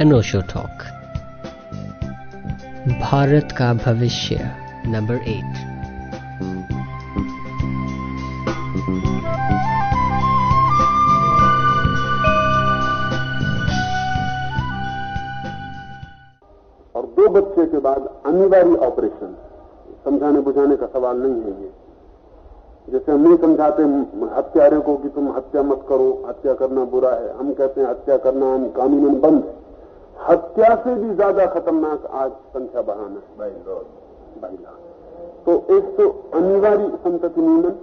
अनोशो talk Bharat का भविष्य number eight और दो बच्चे के बाद अनिवार्य ऑपरेशन। समझाने बुझाने का सवाल नहीं है ये। जैसे हम नहीं समझाते हत्यारे को कि तुम हत्या मत करो, हत्या करना बुरा है। हम कहते हैं हत्या करना, हम कानूनन बंद है। हत्या से भी ज़्यादा खतरनाक आज संख्या बढ़ाना है। तो एक तो अनिवार्य संतति नियमन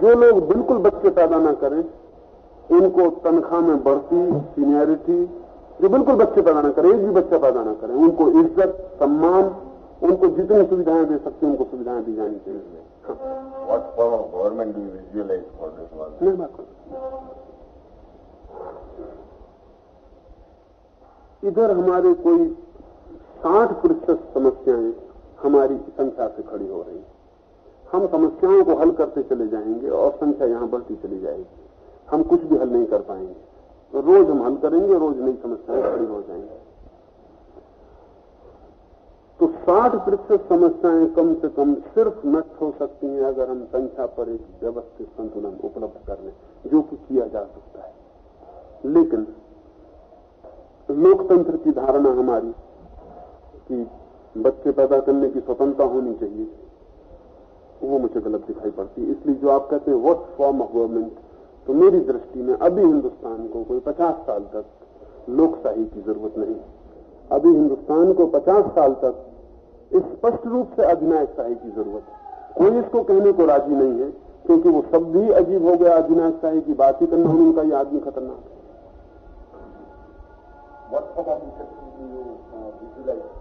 जो लोग बिल्कुल बच्चे पैदा ना करें इनको तनख्वाह में बढ़ती सीनियरिटी जो बिल्कुल बच्चे पैदा ना करें एक भी बच्चा पैदा ना करें उनको इज़्ज़त सम्मान उनको जितनी सुविधाएँ दे सकते उनको सुविधाएँ दी जानी चाहिए। Government do you visualize for this one? नहीं बात इधर हमारे कोई 60 प्रतिशत समस्याएँ हमारी संख्या से खड़ी हो रही हम समस्याओं को हल करते चले जाएँगे और संख्या यहाँ बढ़ती चली जाएगी। हम कुछ भी हल नहीं कर पाएँगे। रोज हम हल करेंगे, रोज नई समस्याएँ खड़ी हो जाएँगी। तो 60 प्रतिशत समस्याएँ कम से कम सिर्फ़ नष्ट हो सकती हैं अगर हम संख्या पर एक व्यवस्थित संतुलन उपलब्ध कर लें, जो कि किया जा सकता है। लेकिन लोकतंत्र की धारणा हमारी कि बच्चे पैदा करने की स्वतंत्रता होनी चाहिए। वो मुझे गलत दिखाई पड़ती है। इसलिए जो आप कहते हैं व्हाट फॉर्म ऑफ़ गवर्नमेंट तो मेरी दृष्टि में अभी हिंदुस्तान को कोई 50 साल तक लोकशाही की ज़रूरत नहीं। अभी हिंदुस्तान को 50 साल तक स्पष्ट रूप से अधिनायकशाही की ज़रूरत है। कोई इसको कहने को राज़ी नहीं है, क्योंकि वो सब भी अजीब हो गया। अधिनायकशाही की बात ही करना उनका ये आदमी खतरनाक है। Uh?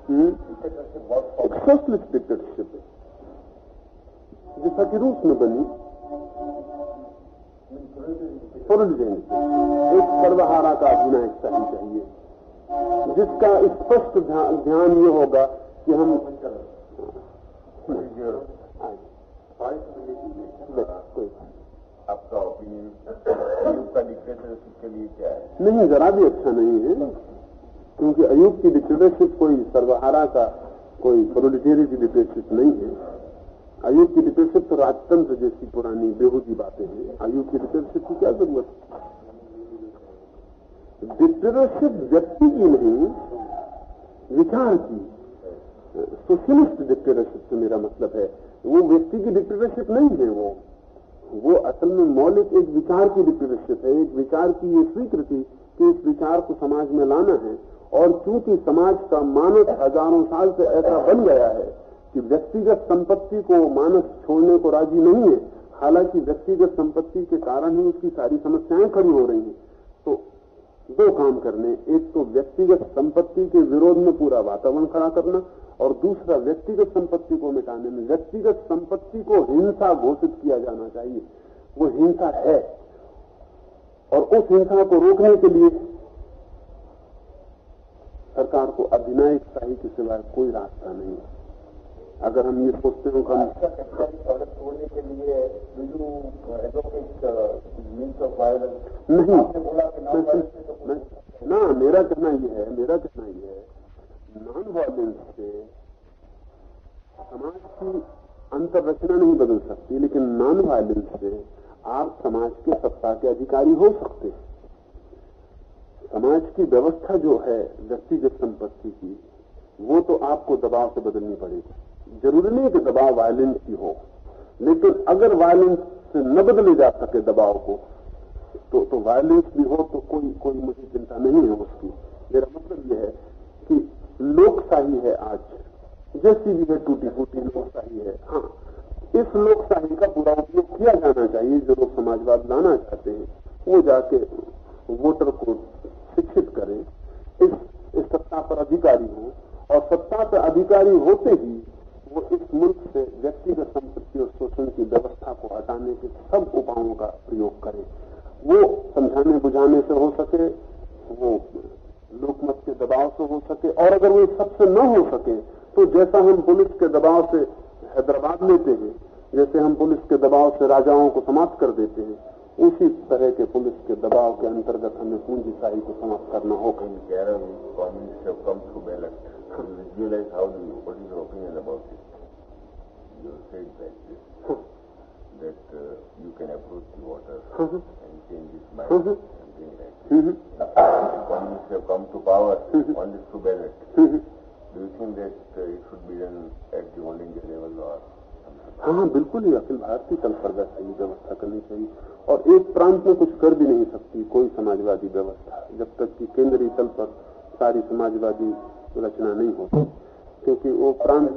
हम्म? एक सोशलिस्ट डिक्टेटरशिप जैसा कि रूस में बनी एक सर्वहारा का अधिनायक शाही चाहिए जिसका स्पष्ट ध्यान ये होगा कि हम आपका ओपिनियन के लिए क्या है नहीं जरा भी अच्छा नहीं है क्योंकि अयुग की डिक्टेटरशिप कोई सर्वहारा का कोई प्रोलिटेरी की डिक्टेटरशिप नहीं है। अयूब की डिक्टेटरशिप तो राजतंत्र जैसी पुरानी बेहूदी बातें हैं। अयूब की डिक्टेटरशिप की क्या ज़रूरत? डिक्टेटरशिप व्यक्ति की नहीं, विचार की। सोशलिस्ट डिक्टेटरशिप से मेरा मतलब है। वो व्यक्ति की डिक्टेटरशिप नहीं है वो। वो असल में मौलिक एक विचार की डिक्टेटरशिप है। एक विचार की ये स्वीकृति कि इस विचार को समाज में लाना है। और चूँकि समाज का मानस हज़ारों साल से ऐसा बन गया है कि व्यक्तिगत संपत्ति को मानस छोड़ने को राज़ी नहीं है, हालाँकि व्यक्तिगत संपत्ति के कारण ही उसकी सारी समस्याएँ खड़ी हो रही हैं तो दो काम करने। एक तो व्यक्तिगत संपत्ति के विरोध में पूरा वातावरण खड़ा करना और दूसरा व्यक्तिगत संपत्ति को मिटाने में। व्यक्तिगत संपत्ति को हिंसा घोषित किया जाना चाहिए। वो हिंसा है और उस हिंसा को रोकने के लिए सरकार को अधिनायक शाही के सिवाय कोई रास्ता नहीं है। अगर हम ये सोचते हो कि हम आपका कैपिटल ऑर्डर तोड़ने के लिए वायलेंस नहीं। तो ना मेरा कहना ये है मेरा कहना ये है नॉन वायलेंस से समाज की अंतररचना नहीं बदल सकती लेकिन नॉन वायलेंस से आप समाज के सत्ता के अधिकारी हो सकते हैं। समाज की व्यवस्था जो है, व्यक्तिगत संपत्ति की, वो तो आपको दबाव से बदलनी पड़ेगी। ज़रूरी नहीं कि दबाव वायलेंस की हो। लेकिन अगर वायलेंस से न बदले जा सके दबाव को तो तो वायलेंस भी हो तो कोई कोई मुझे चिंता नहीं है उसकी मेरा मतलब यह है कि लोकशाही है आज। जैसी भी है टूटी फूटी लोकशाही है हाँ। इस लोकशाही का पूरा उपयोग किया जाना चाहिए, जो लोग समाजवाद लाना चाहते हैं, वो जाके वोटर को शिक्षित करें, इस इस सत्ता पर अधिकारी हों, और सत्ता पर अधिकारी होते ही वो इस मुल्क से व्यक्तिगत संपत्ति और शोषण की व्यवस्था को हटाने के सब उपायों का प्रयोग करें। वो समझाने बुझाने से हो सके, वो लोकमत के दबाव से हो सके, और अगर वो सबसे न हो सके तो जैसा हम पुलिस के दबाव से हैदराबाद लेते हैं, जैसे हम पुलिस के दबाव से राजाओं को समाप्त कर देते हैं उसी तरह के पुलिस के दबाव के अंतर्गत हमें पूंजीशाही को समाप्त करना होगा In Kerala, communists have come through ballot. You visualize how do you, what is your opinion about it? You said like this, हाँ, that uh, you can approach the voters हाँ, हाँ, and change his mind, Mhm. something like that. Hmm, Communists have come to power Mhm. only through ballot. Hmm, Do you think that uh, it should be done at the all India level or something? हाँ हाँ बिल्कुल ही, अखिल भारतीय तल पर वैसा व्यवस्था करनी चाहिए। और एक प्रांत में कुछ कर भी नहीं सकती कोई समाजवादी व्यवस्था, जब तक कि केंद्रीय तल पर सारी समाजवादी रचना नहीं होती क्योंकि वो प्रांत है,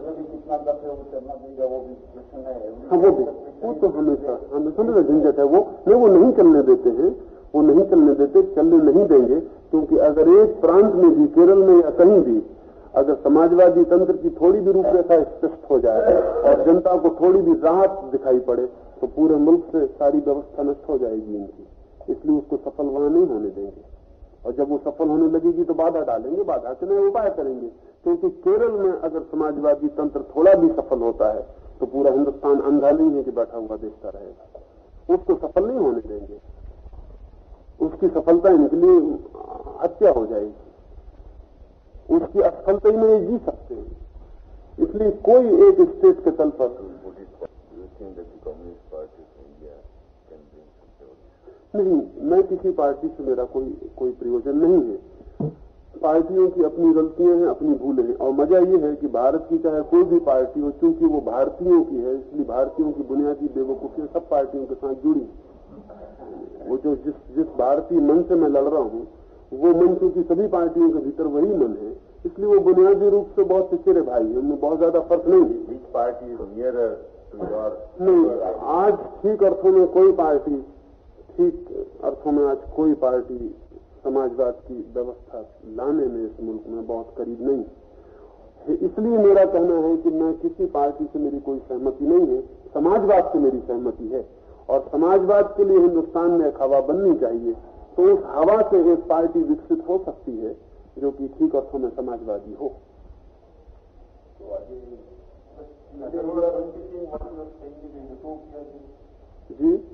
वो भी, वो तो हमेशा, हमें हमेशा झंझट है। वो नहीं वो नहीं चलने देते हैं, वो नहीं चलने देते, चलने नहीं देंगे, क्योंकि अगर एक प्रांत में भी, केरल में या कहीं भी अगर समाजवादी तंत्र की थोड़ी भी रूपरेखा स्पष्ट हो जाए और जनता को थोड़ी भी राहत दिखाई पड़े तो पूरे मुल्क से सारी व्यवस्था नष्ट हो जाएगी इनकी। इसलिए उसको सफल वहाँ नहीं होने देंगे। और जब वो सफल होने लगेगी तो बाधा डालेंगे, बाधा के नए उपाय करेंगे। क्योंकि केरल में अगर समाजवादी तंत्र थोड़ा भी सफल होता है तो पूरा हिंदुस्तान अंधा नहीं है कि बैठा हुआ देखता रहेगा। उसको सफल नहीं होने देंगे। उसकी सफलता इनके लिए हत्या हो जाएगी। उसकी असफलता ही नहीं जी सकते इसलिए कोई एक स्टेट के तल पर? नहीं मैं किसी पार्टी से मेरा कोई कोई प्रयोजन नहीं है। पार्टियों की अपनी गलतियाँ हैं अपनी भूलें हैं। और मज़ा ये है कि भारत की चाहे कोई भी पार्टी हो चूँकि वो भारतीयों की है इसलिए भारतीयों की बुनियादी बेवकूफियाँ सब पार्टियों के साथ जुड़ी वो जो जिस जिस भारतीय मन से मैं लड़ रहा हूँ वो मन चूँकि सभी पार्टियों के भीतर वही मन है इसलिए वो बुनियादी रूप से बहुत चिचरे भाई हैं उनमें बहुत ज़्यादा फ़र्क नहीं है your, नहीं आज ठीक अर्थों में कोई पार्टी ठीक अर्थों में आज कोई पार्टी समाजवाद की व्यवस्था लाने में इस मुल्क में बहुत करीब नहीं है। इसलिए मेरा कहना है कि मैं किसी पार्टी से मेरी कोई सहमति नहीं है समाजवाद से मेरी सहमति है और समाजवाद के लिए हिंदुस्तान में एक हवा बननी चाहिए तो उस हवा से एक पार्टी विकसित हो सकती है, जो कि ठीक अर्थों में समाजवादी हो। जी?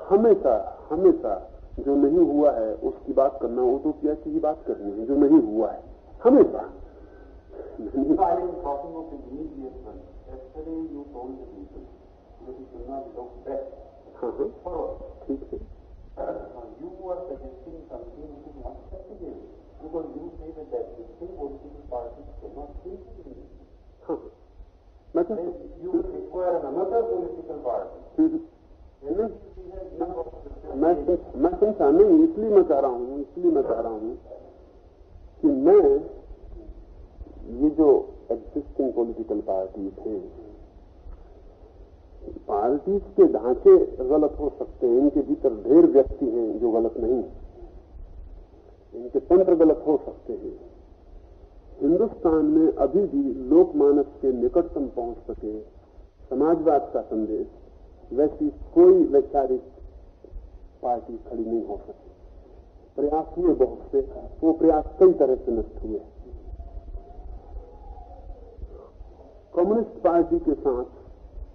हमेशा हमेशा जो नहीं हुआ है, उसकी बात करना हो तो क्या की ही बात करनी है, जो नहीं हुआ है। हमेशा। नहीं। हाँ हाँ. ठीक है Now you are suggesting something which is not practical because you say that the existing political parties cannot change the हाँ हाँ मैं you require another political party. हूँ. मैं समझ- मैं समझा नहीं इसलिए मैं कह रहा हूँ इसलिए मैं कह रहा हूँ कि मैं ये जो एग्जिस्टिंग पॉलिटिकल पार्टीज़ हैं पार्टीज़ के ढांचे गलत हो सकते हैं, इनके भीतर ढेर व्यक्ति हैं जो गलत नहीं इनके तंत्र गलत हो सकते हैं। हिंदुस्तान में अभी भी लोकमानस के निकटतम पहुँच सके, समाजवाद का संदेश, वैसी कोई वैचारिक पार्टी खड़ी नहीं हो सकी। प्रयास हुए बहुत से, वो प्रयास कई तरह से नष्ट हुए। कम्युनिस्ट पार्टी के साथ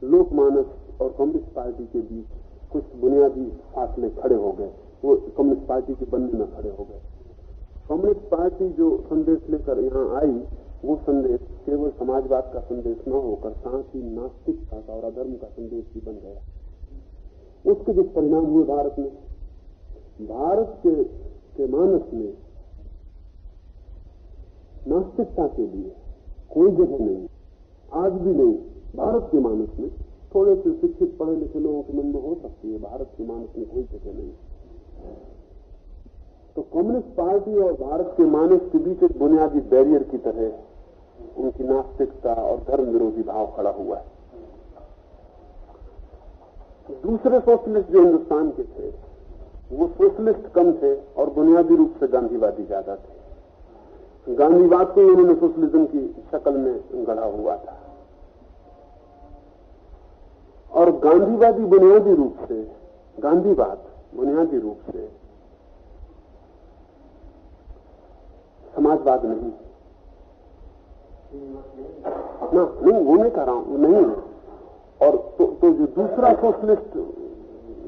लोकमानस और कम्युनिस्ट पार्टी के बीच कुछ बुनियादी फासले खड़े हो गए। वो कम्युनिस्ट पार्टी के बनने में खड़े हो गए। कम्युनिस्ट पार्टी जो संदेश लेकर यहाँ आई वो संदेश केवल समाजवाद का संदेश न होकर साथ ही नास्तिकता का और अधर्म का संदेश भी बन गया। उसके जो परिणाम हुए भारत में भारत के, के मानस में नास्तिकता के लिए कोई जगह नहीं आज भी नहीं। भारत के मानस में थोड़े से शिक्षित पढ़े लिखे लोगों के मन में हो सकती है, भारत के मानस में कोई जगह नहीं। तो कम्युनिस्ट पार्टी और भारत के मानस के बीच एक बुनियादी बैरियर की तरह उनकी नास्तिकता और धर्म विरोधी भाव खड़ा हुआ है। दूसरे सोशलिस्ट जो हिंदुस्तान के थे, वो सोशलिस्ट कम थे और बुनियादी रूप से गांधीवादी ज़्यादा थे। गांधीवाद को उन्होंने सोशलिज्म की शक्ल में गढ़ा हुआ था। और गांधीवादी बुनियादी रूप से गांधीवाद बुनियादी रूप से समाजवाद नहीं। ना नहीं वो नहीं रहा हूँ नहीं है। और तो, तो जो दूसरा सोशलिस्ट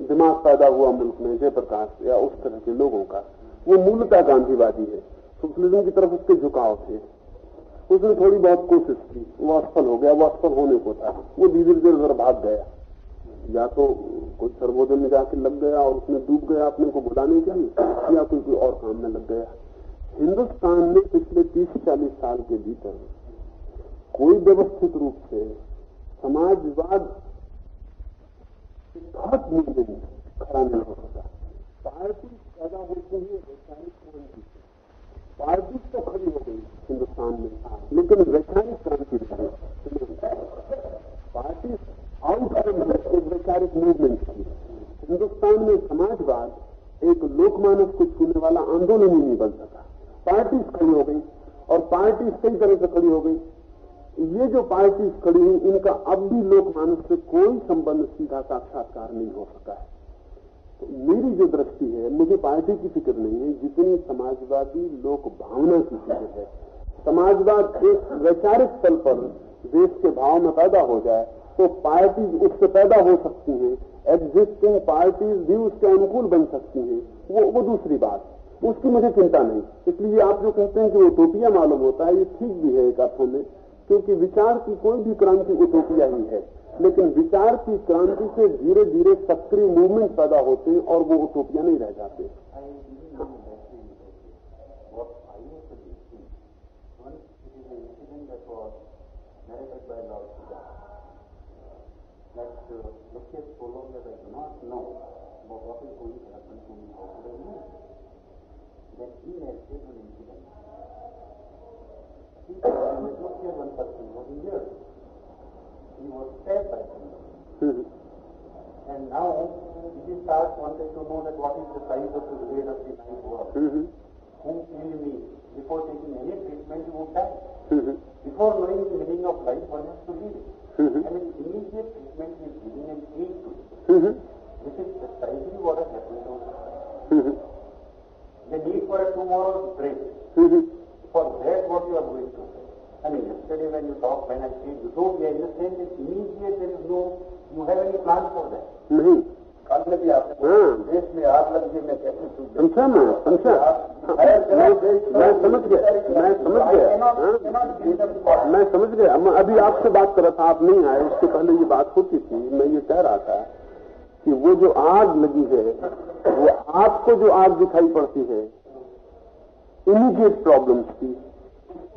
दिमाग पैदा हुआ मुल्क में जयप्रकाश या उस तरह के लोगों का वो मूलतः गांधीवादी है। सोशलिज्म की तरफ़ उसके झुकाव थे। उसने थोड़ी बहुत कोशिश की वो असफल हो गया वो असफल होने को था। वो धीरे धीरे उधर भाग गया। या तो कोई सर्वोदय में जाके लग गया और उसमें डूब गया अपने को बुलाने के लिए, या कोई कोई और काम में लग गया। हिंदुस्तान में पिछले तीस चालीस साल के भीतर कोई व्यवस्थित रूप से समाजवाद बहुत मूवमेंट खड़ा नहीं हो सका पार्टी पैदा होती है वैचारिक क्रांति पार्टी तो खड़ी हो गई हिंदुस्तान में, लेकिन वैचारिक क्रांति नहीं। आउटकम है एक वैचारिक मूवमेंट की हिंदुस्तान में समाजवाद एक लोकमानस को छूने वाला आंदोलन ही नहीं बन सका। पार्टी खड़ी हो गई और पार्टी कई तरह से खड़ी हो गई। ये जो पार्टी खड़ी हुई, इनका अब भी लोकमानस से कोई संबंध सीधा साक्षात्कार नहीं हो सका है। तो मेरी जो दृष्टि है, मुझे पार्टी की फ़िक्र नहीं है। जितनी समाजवादी लोक भावना की फ़िक्र है, समाजवाद एक वैचारिक स्तर पर देश के भाव में पैदा हो जाए तो पार्टीज़ उससे पैदा हो सकती हैं एग्जिस्टिंग पार्टीज़ भी उसके अनुकूल बन सकती हैं वो वो दूसरी बात उसकी मुझे चिंता नहीं इसलिए आप जो कहते हैं कि उटोपिया मालूम होता है ये ठीक भी है एक अर्थों में क्योंकि विचार की कोई भी क्रांति उटोपिया ही है लेकिन विचार की क्रांति से धीरे धीरे सक्रिय मूवमेंट पैदा होते हैं और वो उटोपिया नहीं रह जाते That uh, Lucas told that I do not know about what is going to happen to me a year. Then he narrated an incident. He said, when Lucas one person was injured. He was stabbed by somebody. Mm-hmm. And now he starts wanting to know that what is the size of the grade of the knife was. Who killed me? Before taking any treatment, he would die. Mm-hmm. Before knowing the meaning of life, one has to live. Mm-hmm. I mean, immediate treatment is giving an aid to it. This is precisely what has happened to us. The need for a tomorrow's break. Mm-hmm. For that, what you are going to say. I mean, yesterday when you talked, when I said utopia, in the sense that immediate, there is no, you have any plan for that. नहीं आपने हाँ। देश में आग लग मैं कैसे समझा मैं समझा हाँ, मैं मैं समझ गया मैं समझ गया। हाँ? मैं समझ गया। मैं अभी आपसे बात कर रहा था आप नहीं आए उससे पहले ये बात होती थी। मैं ये कह रहा था कि वो जो आग लगी है वो आपको जो आग दिखाई पड़ती है इमीडिएट प्रॉब्लम्स की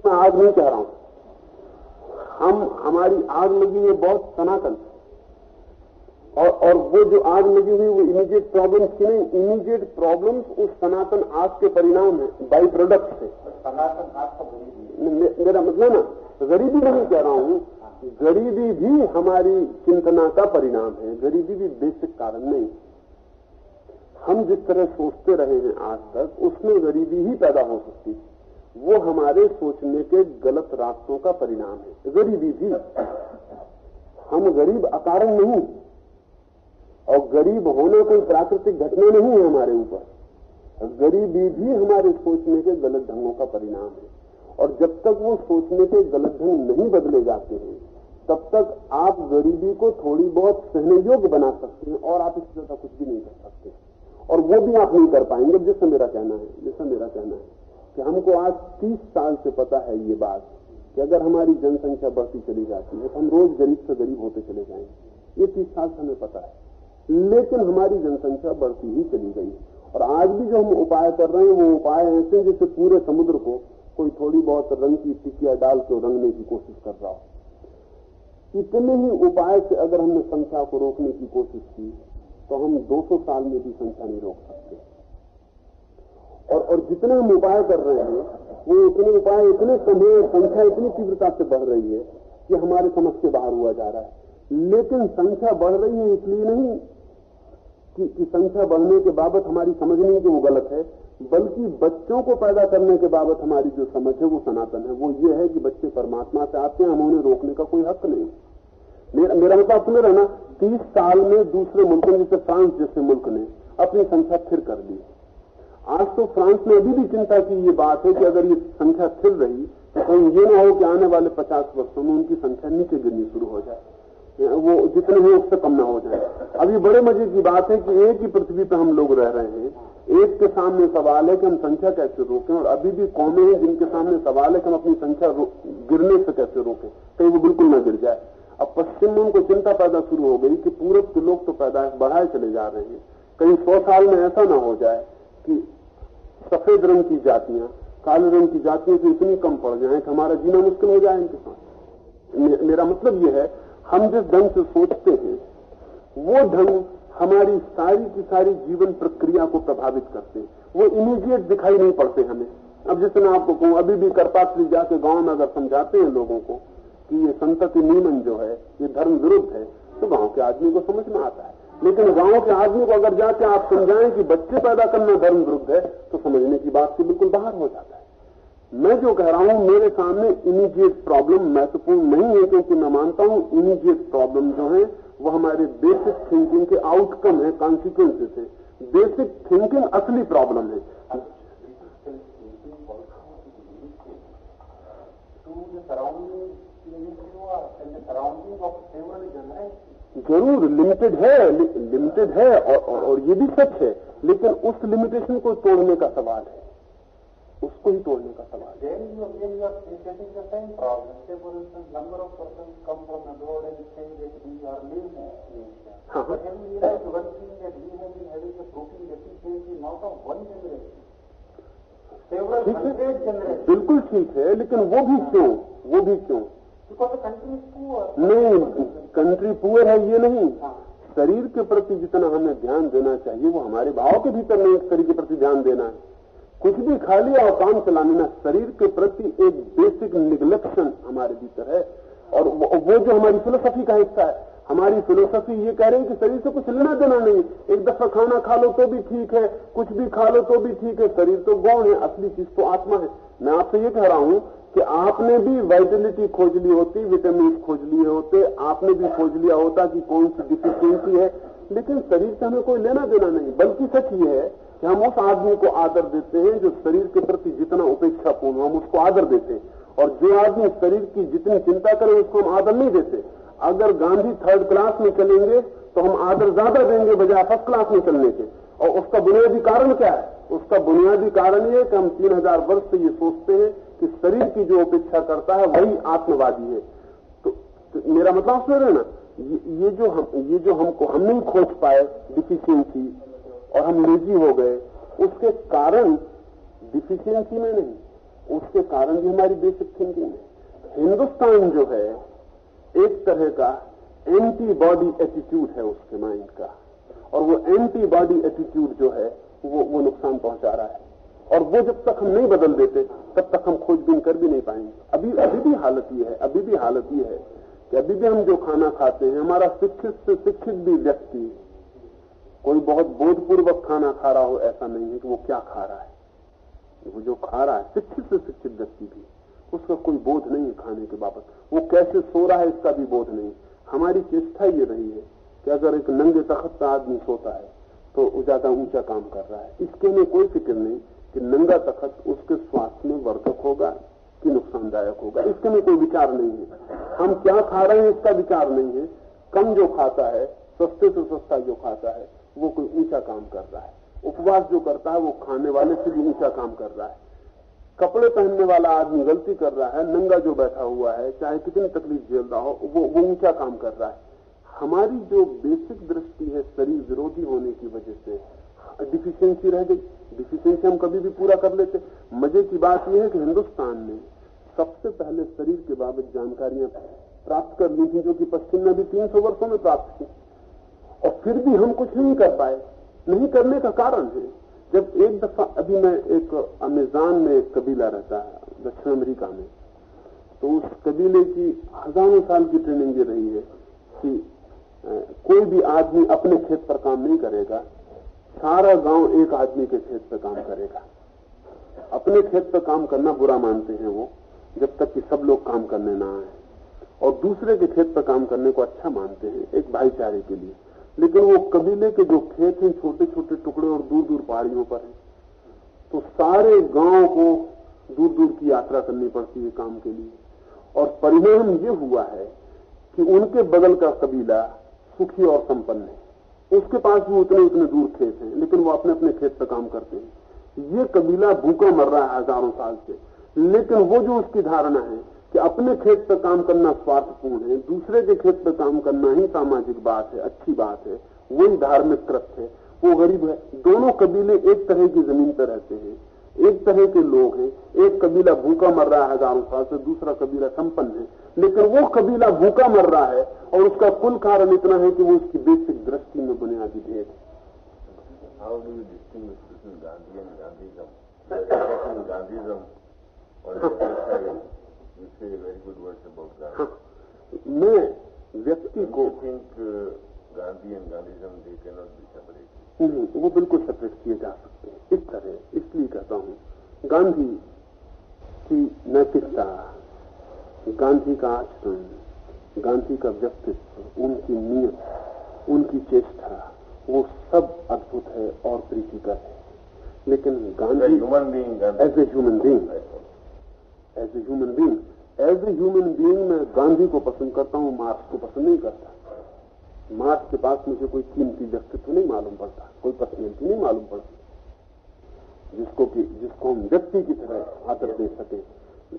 मैं आग नहीं कह रहा हूँ। हम हमारी आग लगी है बहुत सनातन। और और वो जो आग लगी हुई वो इमीडिएट प्रॉब्लम्स की नहीं इमीडिएट प्रॉब्लम्स उस सनातन आग के परिणाम है बाई प्रोडक्ट से सनातन आग का बड़ी मे- मेरा मतलब ना गरीबी नहीं कह रहा हूँ गरीबी भी हमारी चिंतना का परिणाम है गरीबी भी बेसिक कारण नहीं। हम जिस तरह सोचते रहे हैं आज तक उसमें गरीबी ही पैदा हो सकती है। वो हमारे सोचने के गलत रास्तों का परिणाम है गरीबी भी। हम गरीब अकारण नहीं और गरीब होना कोई प्राकृतिक घटना नहीं है हमारे ऊपर। गरीबी भी हमारे सोचने के गलत ढंगों का परिणाम है। और जब तक वो सोचने के गलत ढंग नहीं बदले जाते हैं, तब तक आप गरीबी को थोड़ी बहुत सहने योग्य बना सकते हैं और आप इससे ज़्यादा कुछ भी नहीं कर सकते। और वो भी आप नहीं कर पाएँगे जैसे मेरा कहना है, जैसा मेरा कहना है कि हमको आज तीस साल से पता है ये बात कि अगर हमारी जनसंख्या बढ़ती चली जाती है तो हम रोज गरीब से गरीब होते चले जाएँगे। ये तीस साल से हमें पता है। लेकिन हमारी जनसंख्या बढ़ती ही चली गई। और आज भी जो हम उपाय कर रहे हैं, वो उपाय ऐसे जैसे पूरे समुद्र को कोई थोड़ी बहुत रंग की टिकिया डाल के रंगने की कोशिश कर रहा हो। इतने ही उपाय से अगर हमने संख्या को रोकने की कोशिश की तो हम 200 साल में भी संख्या नहीं रोक सकते। और और जितने हम उपाय कर रहे हैं, वो इतने उपाय, इतने कम है संख्या इतनी तीव्रता से बढ़ रही है कि हमारे समझ से बाहर हुआ जा रहा है। लेकिन संख्या बढ़ रही है इसलिए नहीं कि, कि संख्या बढ़ने के बाबत हमारी समझ नहीं कि वो गलत है बल्कि बच्चों को पैदा करने के बाबत हमारी जो समझ है वो सनातन है। वो ये है कि बच्चे परमात्मा से आते हैं हम उन्हें रोकने का कोई हक नहीं। मेरा मेरा मतलब सुन रहे ना तीस साल में दूसरे मुल्कों जैसे फ्रांस जैसे मुल्क ने अपनी संख्या स्थिर कर दी आज तो फ्रांस में अभी भी चिंता की ये बात है कि अगर ये संख्या स्थिर रही तो कहीं ये ना हो कि आने वाले पचास वर्षों में उनकी संख्या नीचे गिरनी शुरू हो जाए। वो जितने हैं उससे कम ना हो जाए। अभी बड़े मज़े की बात है कि एक ही पृथ्वी पर हम लोग रह रहे हैं। एक के सामने सवाल है कि हम संख्या कैसे रोकें और अभी भी कौमे हैं जिनके सामने सवाल है कि हम अपनी संख्या गिरने से कैसे रोकें। कहीं वो बिल्कुल न गिर जाए। अब पश्चिम में उनको चिंता पैदा शुरू हो गई कि पूरब के लोग तो पैदाइश बढ़ाए चले जा रहे हैं। कहीं सौ साल में ऐसा ना हो जाए कि सफ़ेद रंग की जातियाँ, काले रंग की जातियों से इतनी कम पड़ जाए कि हमारा जीना मुश्किल हो जाए इनके साथ। मेरा मतलब यह है हम जिस ढंग से सोचते हैं, वो ढंग हमारी सारी की सारी जीवन प्रक्रिया को प्रभावित करते हैं। वो इमीडिएट दिखाई नहीं पड़ते हमें। अब जैसे मैं आपको कहूँ, अभी भी करपात्री जाके गाँव में अगर समझाते हैं लोगों को कि ये संतति नियमन जो है, ये धर्म विरुद्ध है तो गाँव के आदमी को समझ में आता है। लेकिन गाँव के आदमी को अगर जाके आप समझाएँ कि बच्चे पैदा करना धर्म विरुद्ध है तो समझने की बात से बिल्कुल बाहर हो जाता है। मैं जो कह रहा हूँ मेरे सामने इमीडिएट प्रॉब्लम महत्वपूर्ण नहीं है क्योंकि मैं मानता हूँ इमीडिएट प्रॉब्लम जो है वो हमारे बेसिक थिंकिंग के आउटकम है कॉन्सिक्वेंसेस है। बेसिक थिंकिंग असली प्रॉब्लम है। ज़रूर लिमिटेड है लिमिटेड है और, और, और ये भी सच है लेकिन उस लिमिटेशन को तोड़ने का सवाल है। उसको ही तोड़ने का सवाल ठीक है बिल्कुल ठीक है, लेकिन वो भी क्यों? वो भी क्यों? नहीं कंट्री पुअर है ये नहीं। शरीर के प्रति जितना हमें ध्यान देना चाहिए, वो हमारे भाव के भीतर नहीं, शरीर के प्रति ध्यान देना है। कुछ भी खा लिया और काम चला लेना शरीर के प्रति एक बेसिक निग्लेक्शन हमारे भीतर है। और वो जो हमारी फिलोसफी का हिस्सा है, हमारी फिलोसफी ये कह रही है कि शरीर से कुछ लेना देना नहीं। एक दफ़ा खाना खा लो तो भी ठीक है, कुछ भी खा लो तो भी ठीक है, शरीर तो गौण है, असली चीज़ तो आत्मा है। मैं आपसे ये कह रहा हूँ कि आपने भी वाइटलिटी खोज ली होती विटामिन खोज लिए होते, आपने भी खोज लिया होता कि कौन सी डिफिशियंसी है। लेकिन शरीर से हमें कोई लेना देना नहीं, बल्कि सच ये है कि हम उस आदमी को आदर देते हैं जो शरीर के प्रति जितना उपेक्षापूर्ण हम उसको आदर देते हैं। और जो आदमी शरीर की जितनी चिंता करे उसको हम आदर नहीं देते। अगर गांधी थर्ड क्लास में चलेंगे तो हम आदर ज़्यादा देंगे बजाय फ़र्स्ट क्लास में चलने के। और उसका बुनियादी कारण क्या है? उसका बुनियादी कारण यह कि हम तीन हज़ार वर्ष से ये सोचते हैं कि शरीर की जो अपेक्षा करता है वही आत्मवादी है। तो, तो मेरा मतलब सुन रहे ना? ये, ये जो हम ये जो हमको हम नहीं खोज पाए डिफिशियंसी और हम लेजी हो गए। उसके कारण डिफिशियंसी में नहीं, उसके कारण भी हमारी बेसिक थिंकिंग है। हिंदुस्तान जो है, एक तरह का एंटीबॉडी एटीट्यूड है उसके माइंड का। और वो एंटीबॉडी एटीट्यूड जो है, वो वो नुकसान पहुँचा रहा है। और वो जब तक हम नहीं बदल देते, तब तक हम खोजबीन कर भी नहीं पाएँगे। अभी अभी भी हालत ये है, अभी भी हालत ये है कि अभी भी हम जो खाना खाते हैं, हमारा शिक्षित से शिक्षित भी व्यक्ति कोई बहुत बोधपूर्वक खाना खा रहा हो, ऐसा नहीं है कि वो क्या खा रहा है। वो जो खा रहा है, शिक्षित से शिक्षित व्यक्ति भी, उसका कोई बोध नहीं है खाने के बाबत। वो कैसे सो रहा है, इसका भी बोध नहीं। हमारी चेष्टा ये रही है कि अगर एक नंगे तखत का आदमी सोता है तो ज़्यादा ऊँचा काम कर रहा है। इसके लिए कोई फ़िक्र नहीं कि नंगा तखत उसके स्वास्थ्य में वर्धक होगा कि नुकसानदायक होगा। इसके लिए कोई विचार नहीं है। हम क्या खा रहे हैं, इसका विचार नहीं है। कम जो खाता है, सस्ते से सस्ता जो खाता है वो कोई ऊँचा काम कर रहा है। उपवास जो करता है, वो खाने वाले से भी ऊँचा काम कर रहा है। कपड़े पहनने वाला आदमी गलती कर रहा है, नंगा जो बैठा हुआ है, चाहे कितनी तकलीफ़ झेल रहा हो, वो वो ऊँचा काम कर रहा है। हमारी जो बेसिक दृष्टि है शरीर विरोधी होने की वजह से डिफिशियंसी रह गई। डिफिशियंसी हम कभी भी पूरा कर लेते। मज़े की बात यह है कि हिंदुस्तान ने सबसे पहले शरीर के बाबत जानकारियाँ प्राप्त कर ली थी, जो कि पश्चिम में भी तीन सौ वर्षों में प्राप्त की। और फिर भी हम कुछ नहीं कर पाए। नहीं करने का कारण है, जब एक दफ़ा अभी मैं एक अमेजान में एक कबीला रहता है, दक्षिण अमेरिका में तो उस कबीले की हज़ारों साल की ट्रेनिंग ये रही है कि कोई भी आदमी अपने खेत पर काम नहीं करेगा, सारा गाँव एक आदमी के खेत पर काम करेगा। अपने खेत पर काम करना बुरा मानते हैं वो, जब तक कि सब लोग काम करने ना आए। और दूसरे के खेत पर काम करने को अच्छा मानते हैं, एक भाईचारे के लिए। लेकिन वो कबीले के जो खेत हैं छोटे छोटे टुकड़े और दूर दूर पहाड़ियों पर हैं तो सारे गाँव को दूर दूर की यात्रा करनी पड़ती है काम के लिए। और परिणाम ये हुआ है कि उनके बगल का कबीला सुखी और संपन्न है। उसके पास भी उतने उतने दूर खेत हैं, लेकिन वो अपने अपने खेत पर काम करते हैं। ये कबीला भूखा मर रहा है हज़ारों साल से, लेकिन वो जो उसकी धारणा है कि अपने खेत पर काम करना स्वार्थपूर्ण है दूसरे के खेत पर काम करना ही सामाजिक बात है अच्छी बात है वही धार्मिक कृत्य है। वो गरीब है। दोनों कबीले एक तरह की ज़मीन पर रहते हैं एक तरह के लोग हैं। एक कबीला भूखा मर रहा है हज़ारों साल से दूसरा कबीला संपन्न है। लेकिन वो कबीला भूखा मर रहा है और उसका कुल कारण इतना है कि वो उसकी बेसिक दृष्टि में बुनियादी भेद है। do मैं व्यक्ति को थिंक गांधी एंड गांधीज्म के नाथ भी सेपरेट नहीं वो बिल्कुल सेपरेट किए जा सकते हैं। इस तरह इसलिए कहता हूँ। गांधी की नैतिकता गांधी का आचरण गांधी का व्यक्तित्व उनकी नियत उनकी चेष्टा वो सब अद्भुत है और प्रीतिकर है। लेकिन Gandhi as a human being as a human being as a human being मैं गांधी को पसंद करता हूँ, मार्क्स को पसंद नहीं करता। मार्क्स के पास मुझे कोई कीमती व्यक्तित्व नहीं मालूम पड़ता, कोई पर्सनैलिटी नहीं मालूम पड़ती। जिसको कि, जिसको हम व्यक्ति की तरह आदर दे सके।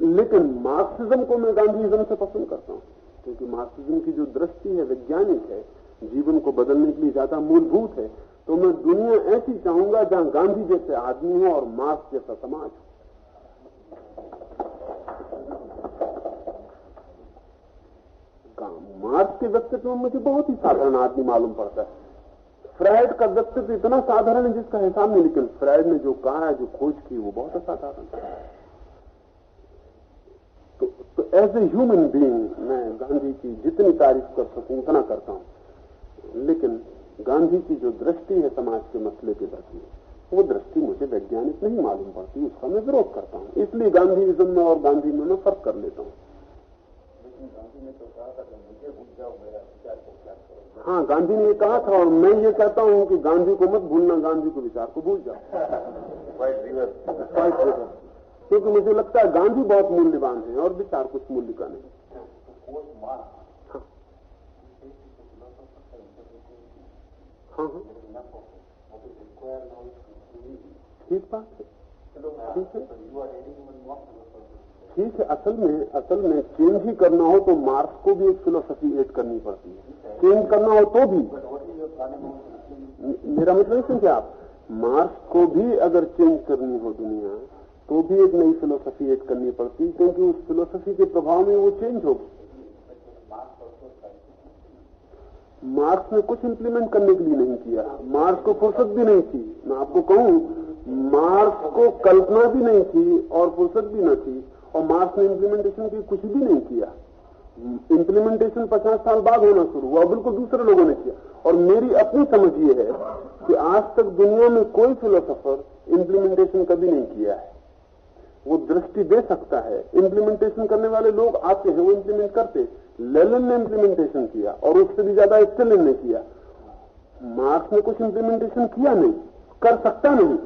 लेकिन मार्क्सिज्म को मैं गांधीइज्म से पसंद करता हूँ, क्योंकि मार्क्सिज्म की जो दृष्टि है, वैज्ञानिक है, जीवन को बदलने के लिए ज़्यादा मूलभूत है। तो मैं दुनिया ऐसी चाहूँगा जहाँ गांधी जैसे आदमी हो और मार्क्स जैसा समाज हो। मार्क्स के व्यक्तित्व में मुझे बहुत ही साधारण आदमी मालूम पड़ता है। फ्राइड का व्यक्तित्व इतना साधारण है जिसका हिसाब नहीं, लेकिन फ्राइड ने जो कहा है, जो खोज की, वो बहुत असाधारण है। तो एज ए ह्यूमन बीइंग मैं गांधी की जितनी तारीफ़ कर सकूँ, उतना करता हूँ। लेकिन गांधी की जो दृष्टि है समाज के मसले के प्रति, वो दृष्टि मुझे वैज्ञानिक नहीं मालूम पड़ती उसका मैं विरोध करता हूँ। इसलिए गांधीइज्म में और गांधी में मैं फ़र्क कर लेता हूँ। तो मुझे हाँ गांधी ने ये कहा था और मैं ये कहता हूँ कि गांधी को मत भूलना, गांधी को विचार को भूल जाओ. क्योंकि मुझे लगता है गांधी बहुत मूल्यवान है और विचार कुछ मूल्य का नहीं। हाँ। हाँ हाँ. ठीक बात है। ठीक है। ठीक है असल में असल में चेंज ही करना हो तो मार्क्स को भी एक फिलोसफी एड करनी पड़ती है। चेंज करना हो तो भी। मेरा मतलब समझे आप? मार्क्स को भी अगर चेंज करनी हो दुनिया तो भी एक नई फिलोसफी एड करनी पड़ती है, क्योंकि उस फिलोसफी के प्रभाव में वो चेंज to मार्क्स ने कुछ इम्प्लीमेंट करने के लिए नहीं किया। मार्क्स को फुर्सत भी नहीं थी। मैं आपको कहूँ मार्क्स को कल्पना भी नहीं थी और फुर्सत भी न थी। और मार्क्स ने इम्प्लीमेंटेशन की कुछ भी नहीं किया। इम्प्लीमेंटेशन पचास साल बाद होना शुरू हुआ, बिल्कुल दूसरे लोगों ने किया। और मेरी अपनी समझ ये है कि आज तक दुनिया में कोई फिलोसफर इम्प्लीमेंटेशन कभी नहीं किया है। वो दृष्टि दे सकता है। इम्प्लीमेंटेशन करने वाले लोग आते हैं, वो इंप्लीमेंट करते लेलन ने इम्प्लीमेंटेशन किया और उससे भी ज़्यादा स्टेलिन ने किया। मार्क्स ने कुछ इम्प्लीमेंटेशन किया नहीं, कर सकता नहीं।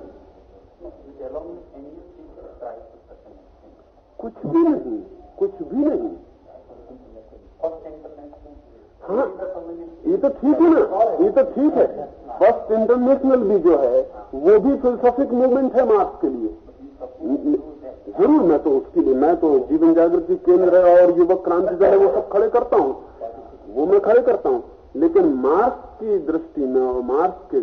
कुछ भी नहीं, कुछ भी नहीं। हाँ ये तो ठीक है ना, ये तो ठीक है। फ़र्स्ट इंटरनेशनल भी जो है, वो भी फिलोसॉफिक मूवमेंट है मार्क्स के लिए। ज़रूर, मैं तो उसके लिए, मैं तो जीवन जागृति केंद्र और युवक क्रांति दल है, वो सब खड़े करता हूँ। वो मैं खड़े करता हूँ। लेकिन मार्क्स की दृष्टि में और मार्क्स के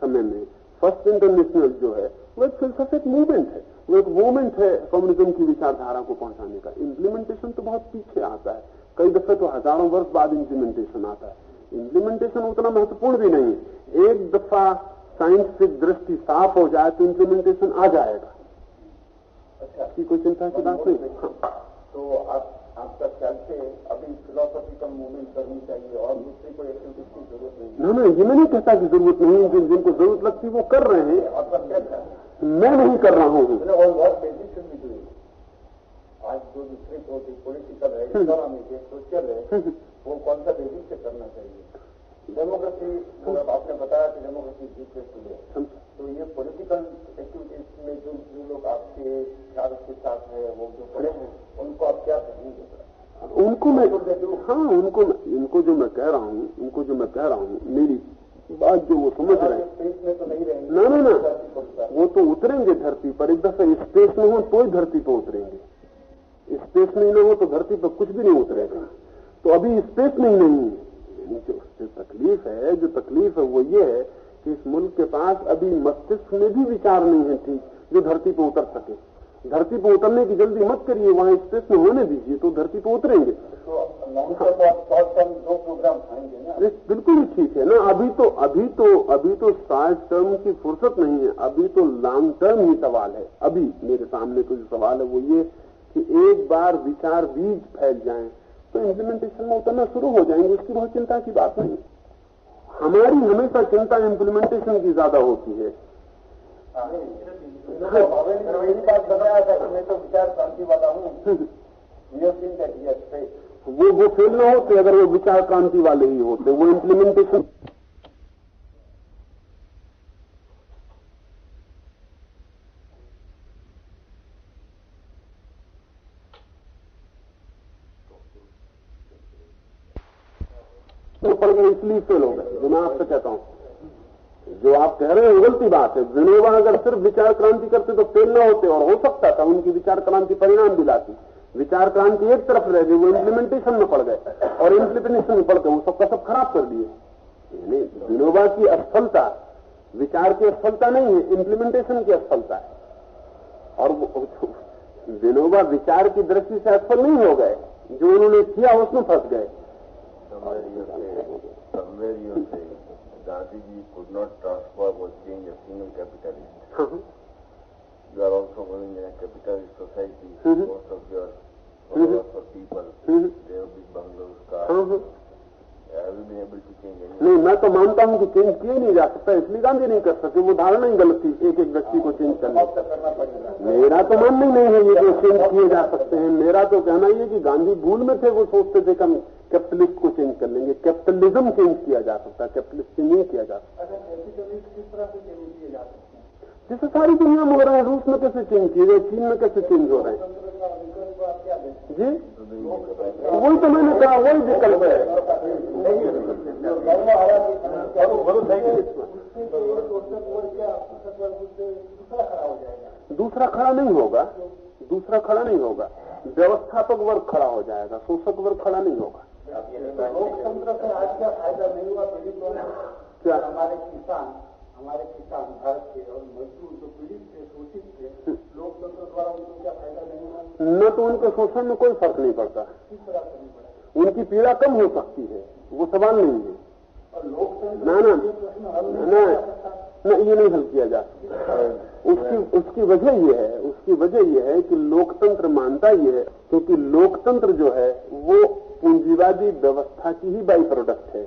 समय में फ़र्स्ट इंटरनेशनल जो है, वो एक फिलोसॉफिक मूवमेंट है। वो एक मोमेंट है कम्युनिज्म की विचारधारा को पहुँचाने का। इम्प्लीमेंटेशन तो बहुत पीछे आता है। कई दफे तो हज़ारों वर्ष बाद इम्प्लीमेंटेशन आता है। इम्प्लीमेंटेशन उतना महत्वपूर्ण भी नहीं है। एक दफ़ा साइंटिफिक दृष्टि साफ़ हो जाए तो इम्प्लीमेंटेशन आ जाएगा। अच्छा। की कोई चिंता की बात नहीं? है तो आप आपका ख्याल से अभी फिलोसॉफिकल मूवमेंट करनी चाहिए और दूसरी कोई एक्टिविटीज़ की ज़रूरत नहीं ना ना ये मैं नहीं कहता कि ज़रूरत नहीं है जिन जिनको ज़रूरत लगती वो कर रहे हैं। और सब क्या मैं नहीं कर रहा हूँ। और basis should we do it? आज जो दूसरे को पॉलिटिकल है इकोनॉमिक है सोशल है वो कौन सा बेसिस से करना चाहिए? डेमोक्रेसी मतलब आपने बताया कि डेमोक्रेसी डिफरेंट है तो ये पॉलिटिकल एक्टिविटीज़ में जो जो लोग आपके ख्याल के साथ है वो जो खड़े हैं उनको आप क्या कहेंगे? उनको मैं हाँ उनको इनको जो मैं कह रहा हूँ उनको जो मैं कह रहा हूँ मेरी बात जो वो समझ रहे हैं। में तो नहीं रहेंगे। ना ना ना। वो तो उतरेंगे धरती पर एक दफ़ा स्पेस में हो तो ही धरती पर उतरेंगे। स्पेस में ही ना हो तो धरती पर कुछ भी नहीं उतरेगा। तो अभी स्पेस में ही नहीं है। जो तकलीफ़ है जो तकलीफ़ है वो ये है कि इस मुल्क के पास अभी मस्तिष्क में भी विचार नहीं है ठीक जो धरती पर उतर सके। धरती पर उतरने की जल्दी मत करिए वहाँ में होने दीजिए तो धरती पर उतरेंगे। तो बिल्कुल ही ठीक है ना अभी तो अभी तो अभी तो शॉर्ट टर्म की फुर्सत नहीं है अभी तो लॉन्ग टर्म ही सवाल है। अभी मेरे सामने तो जो सवाल है वो ये कि एक बार विचार बीज फैल जाए तो इम्प्लीमेंटेशन में उतरना शुरू हो जाएँगे उसकी बहुत चिंता की बात नहीं। हमारी हमेशा चिंता इम्प्लीमेंटेशन की ज़्यादा होती है। तो हूँ। स्पेस वो वो फेल न होते अगर वो विचार क्रांति वाले ही होते वो इम्प्लीमेंटेशन पड़ गए इसलिए फेल हो गए जो मैं आपसे कहता हूँ, जो आप कह रहे हैं गलती बात है। विनोबा अगर सिर्फ़ विचार क्रांति करते तो फेल न होते, और हो सकता था उनकी विचार क्रांति परिणाम भी लाती। विचार क्रांति एक तरफ़ रह गई, वो इम्प्लीमेंटेशन में पड़ गए, और इम्प्लीमेंटेशन में पड़ गए, वो सबका सब खराब कर दिए। यानी की असफलता, विचार की असफलता नहीं है इम्प्लीमेंटेशन की असफलता है। और विनोबा विचार की दृष्टि से असफल नहीं हो गए, जो उन्होंने किया, उसमें फंस गए। नहीं, मैं तो मानता हूँ कि चेंज किए नहीं जा सकता, इसलिए गांधी नहीं कर सकते वो धारणा ही गलत थी एक एक व्यक्ति को चेंज करना मेरा तो मानना ही नहीं है ये जो चेंज किए जा सकते हैं, मेरा तो कहना ही है कि गांधी भूल में थे, वो सोचते थे कम कैपिटलिस्ट को चेंज कर लेंगे। कैपिटलिज्म चेंज किया जा सकता है कैपिटलिस्ट चेंज नहीं किया जा सकता। अगर कैपिटलिस्ट किस तरह से चेंज किए जा सकते हैं? जैसे सारी दुनिया में हो रहे हैं रूस में कैसे चेंज किए गए चीन में कैसे चेंज हो रहे हैं? जी? वही तो मैंने कहा वही विकल्प है। दूसरा खड़ा नहीं होगा दूसरा खड़ा नहीं होगा। व्यवस्थापक वर्ग खड़ा हो जाएगा शोषक वर्ग खड़ा नहीं होगा। लोकतंत्र से आज क्या फ़ायदा नहीं हुआ पीड़ित को? क्या? हमारे किसान हमारे किसान भारत के और मजदूर जो पीड़ित थे शोषित थे लोकतंत्र द्वारा उनको क्या फ़ायदा नहीं हुआ? न तो उनके शोषण में कोई फ़र्क नहीं पड़ता। किस तरह से नहीं पड़ा? उनकी पीड़ा कम हो सकती है वो सवाल नहीं है। और लोकतंत्र ना ना। ये नहीं ना। ना हल किया जा सकता। उसकी उसकी वजह ये है उसकी वजह ये है कि लोकतंत्र मानता ये है क्योंकि लोकतंत्र जो है वो पूंजीवादी व्यवस्था की ही बाई प्रोडक्ट है।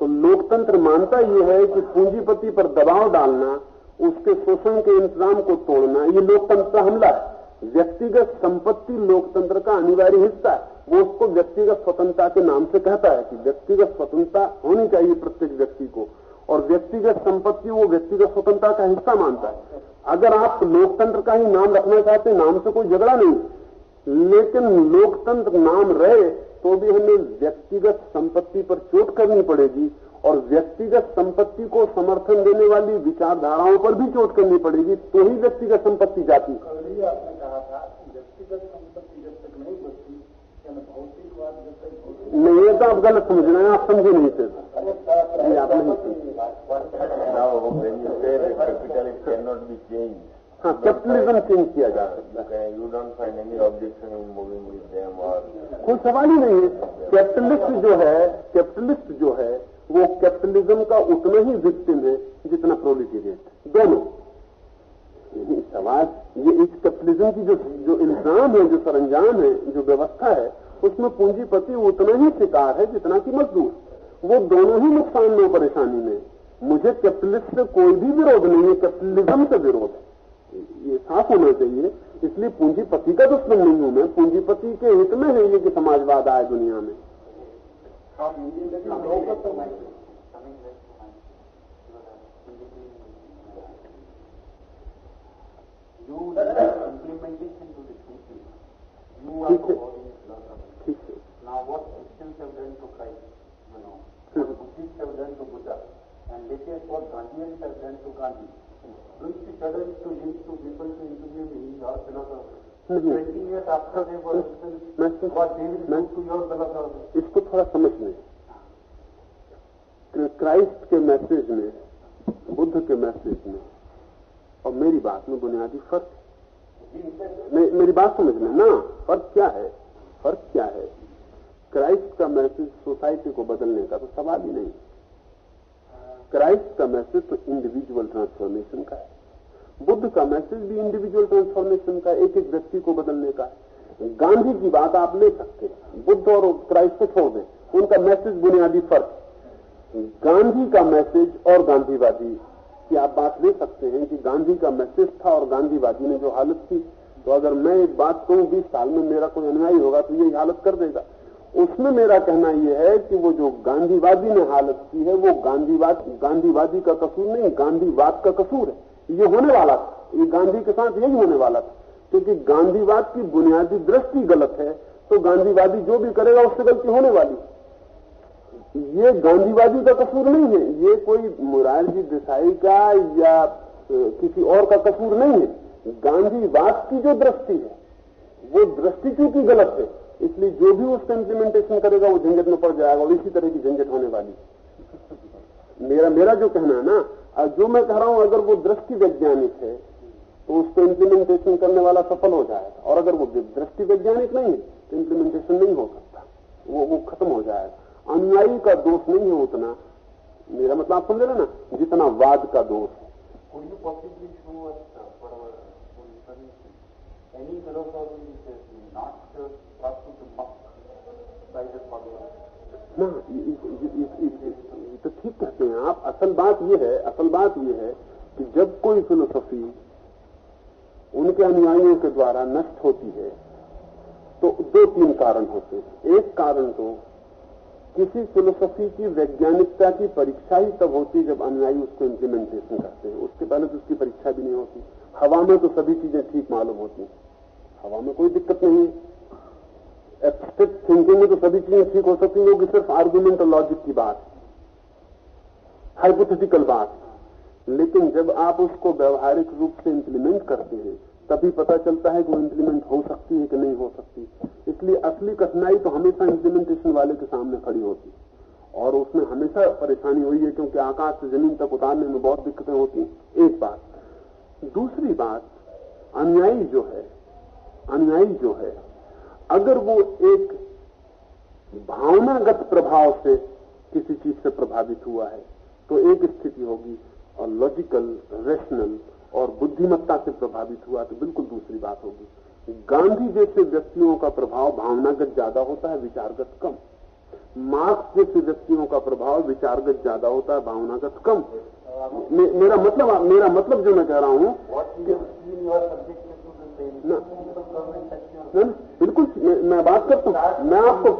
तो लोकतंत्र मानता यह है कि पूंजीपति पर दबाव डालना, उसके शोषण के इंतज़ाम को तोड़ना, ये लोकतंत्र का हमला है। व्यक्तिगत संपत्ति लोकतंत्र का अनिवार्य हिस्सा है। वो उसको व्यक्तिगत स्वतंत्रता के नाम से कहता है कि व्यक्तिगत स्वतंत्रता होनी चाहिए प्रत्येक व्यक्ति को, और व्यक्तिगत संपत्ति वो व्यक्तिगत स्वतंत्रता का हिस्सा मानता है। अगर आप लोकतंत्र का ही नाम रखना चाहते नाम से कोई झगड़ा नहीं। लेकिन लोकतंत्र नाम रहे तो भी हमें व्यक्तिगत संपत्ति पर चोट करनी पड़ेगी और व्यक्तिगत संपत्ति को समर्थन देने वाली विचारधाराओं पर भी चोट करनी पड़ेगी तो ही व्यक्तिगत संपत्ति जाती आपने कहा था व्यक्तिगत संपत्ति जब तक नहीं बचती भौतिकवाद जब तक नहीं ये तो आप गलत समझ रहे हैं आप समझे नहीं नहीं आप नहीं Now, when you say हाँ कैपिटलिज्म चेंज किया जा सकता है? कोई सवाल ही नहीं है। कैपिटलिस्ट जो है कैपिटलिस्ट जो है वो कैपिटलिज्म का उतना ही विक्टिम है जितना प्रोलिटेरियट दोनों। सवाल ये इस कैपिटलिज्म की जो जो इल्ज़ाम है जो सरंजाम है जो व्यवस्था है उसमें पूंजीपति उतना ही शिकार है जितना कि मजदूर। वो दोनों ही नुकसान में परेशानी में। मुझे कैपिटलिस्ट से कोई भी विरोध नहीं है। कैपिटलिज्म से विरोध है। ये साफ़ होना चाहिए इसलिए पूंजीपति का दुश्मन नहीं हूँ मैं पूंजीपति के हित में है ये कि समाजवाद आए दुनिया में ठीक है ठीक है Now what Christians have done to Christ, you know, what Buddhists have done to Buddha, and later what Gandhians have done to Gandhi. इसको थोड़ा समझ लें क्राइस्ट के मैसेज में बुद्ध के मैसेज में और मेरी बात में बुनियादी फ़र्क मे, मेरी बात समझ लें ना फ़र्क क्या है? फ़र्क क्या है? क्राइस्ट का मैसेज सोसाइटी को बदलने का तो सवाल ही नहीं। क्राइस्ट का मैसेज तो इंडिविजुअल ट्रांसफॉर्मेशन का है। बुद्ध का मैसेज भी इंडिविजुअल ट्रांसफॉर्मेशन का एक एक व्यक्ति को बदलने का है। गांधी की बात आप ले सकते हैं। बुद्ध और क्राइस्ट को छोड़ दें। उनका मैसेज बुनियादी फ़र्क गांधी का मैसेज और गांधीवादी, की आप बात ले सकते हैं कि गांधी का मैसेज था और गांधीवादी ने जो हालत की। तो अगर मैं एक बात कहूँ, बीस साल में मेरा कोई अनुयायी होगा तो यही हालत कर देगा। उसमें मेरा कहना यह है कि वो जो गांधीवादी ने हालत की है, वो गांधीवाद, गांधीवादी का कसूर नहीं, गांधीवाद का कसूर है। ये होने वाला था। ये गांधी के साथ यही होने वाला था। क्योंकि गांधीवाद की बुनियादी दृष्टि गलत है तो गांधीवादी जो भी करेगा, उससे गलती होने वाली ये गांधीवादी का कसूर नहीं है। ये कोई मुरारजी देसाई का या किसी और का कसूर नहीं है। गांधीवाद की जो दृष्टि है, वो दृष्टि चूँकि गलत है? इसलिए जो भी उसका इंप्लीमेंटेशन करेगा, वो झंझट में पड़ जाएगा और इसी तरह की झंझट होने वाली। मेरा मेरा जो कहना है ना जो मैं कह रहा हूँ, अगर वो दृष्टि वैज्ञानिक है तो उसको इंप्लीमेंटेशन करने वाला सफल हो जाएगा। और अगर वो दृष्टि वैज्ञानिक नहीं है तो इंप्लीमेंटेशन नहीं हो सकता। वो वो खत्म हो जाएगा। अनुयायी का दोष नहीं है उतना। मेरा मतलब आप समझ रहे ना, जितना वाद का दोष है। Any philosophy which is not uh, brought to muck by the followers? ना ये तो ठीक कहते हैं आप। असल बात ये है असल बात ये है कि जब कोई फिलोसफी उनके अनुयायियों के द्वारा नष्ट होती है तो दो तीन कारण होते हैं। एक कारण तो किसी फिलोसफी की वैज्ञानिकता की परीक्षा ही तब होती है जब अनुयायी उसको इम्प्लीमेंटेशन करते हैं। उसके पहले तो उसकी परीक्षा भी नहीं होती। हवा में तो सभी चीज़ें ठीक मालूम होती हैं। हवा में कोई दिक्कत नहीं। है एब्स्ट्रैक्ट थिंकिंग में तो सभी चीज़ें ठीक हो सकती हैं क्योंकि सिर्फ़ आर्गुमेंट और लॉजिक की बात। हाइपोथेटिकल बात। लेकिन जब आप उसको व्यवहारिक रूप से इंप्लीमेंट करते हैं, तभी पता चलता है कि वो इंप्लीमेंट हो सकती है कि नहीं हो सकती। इसलिए असली कठिनाई तो हमेशा इंप्लीमेंटेशन वाले के सामने खड़ी होती और उसमें हमेशा परेशानी हुई है, क्योंकि आकाश से ज़मीन तक उतारने में बहुत दिक्कतें होती एक बात। दूसरी बात, अन्यायी जो है अनुयायी जो है अगर वो एक भावनागत प्रभाव से किसी चीज़ से प्रभावित हुआ है तो एक स्थिति होगी और लॉजिकल रेशनल और बुद्धिमत्ता से प्रभावित हुआ तो बिल्कुल दूसरी बात होगी। गांधी जैसे व्यक्तियों का प्रभाव भावनागत ज़्यादा होता है विचारगत कम। मार्क्स जैसे व्यक्तियों का प्रभाव विचारगत ज़्यादा होता है भावनागत कम। मे, मेरा मतलब मेरा मतलब जो मैं कह रहा हूँ नहीं, बिल्कुल मैं, बात करता हूँ मैं आपको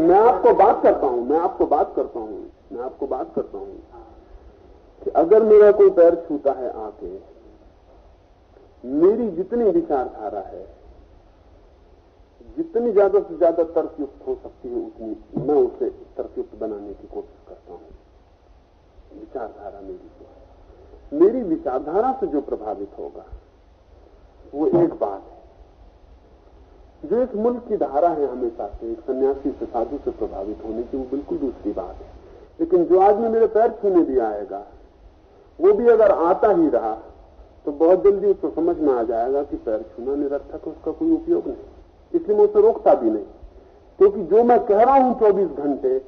मैं आपको बात करता हूँ मैं आपको बात करता हूँ मैं आपको बात करता हूँ कि अगर मेरा कोई पैर छूता है आके मेरी जितनी विचारधारा है जितनी ज़्यादा से ज़्यादा तर्कयुक्त हो सकती है उतनी मैं उसे तर्कयुक्त बनाने की कोशिश करता हूँ। विचारधारा मेरी जो मेरी विचारधारा से जो प्रभावित होगा वो एक बात है। जो इस मुल्क की धारा है हमेशा से, एक सन्यासी से, साधु से प्रभावित होने की, वो बिल्कुल दूसरी बात है। लेकिन जो आदमी मेरे पैर छूने भी आएगा, वो भी अगर आता ही रहा तो बहुत जल्दी उसको समझ में आ जाएगा कि पैर छूना निरर्थक उसका कोई उपयोग नहीं। इसलिए मैं उसे रोकता भी नहीं। क्योंकि जो मैं कह रहा हूँ चौबीस घंटे,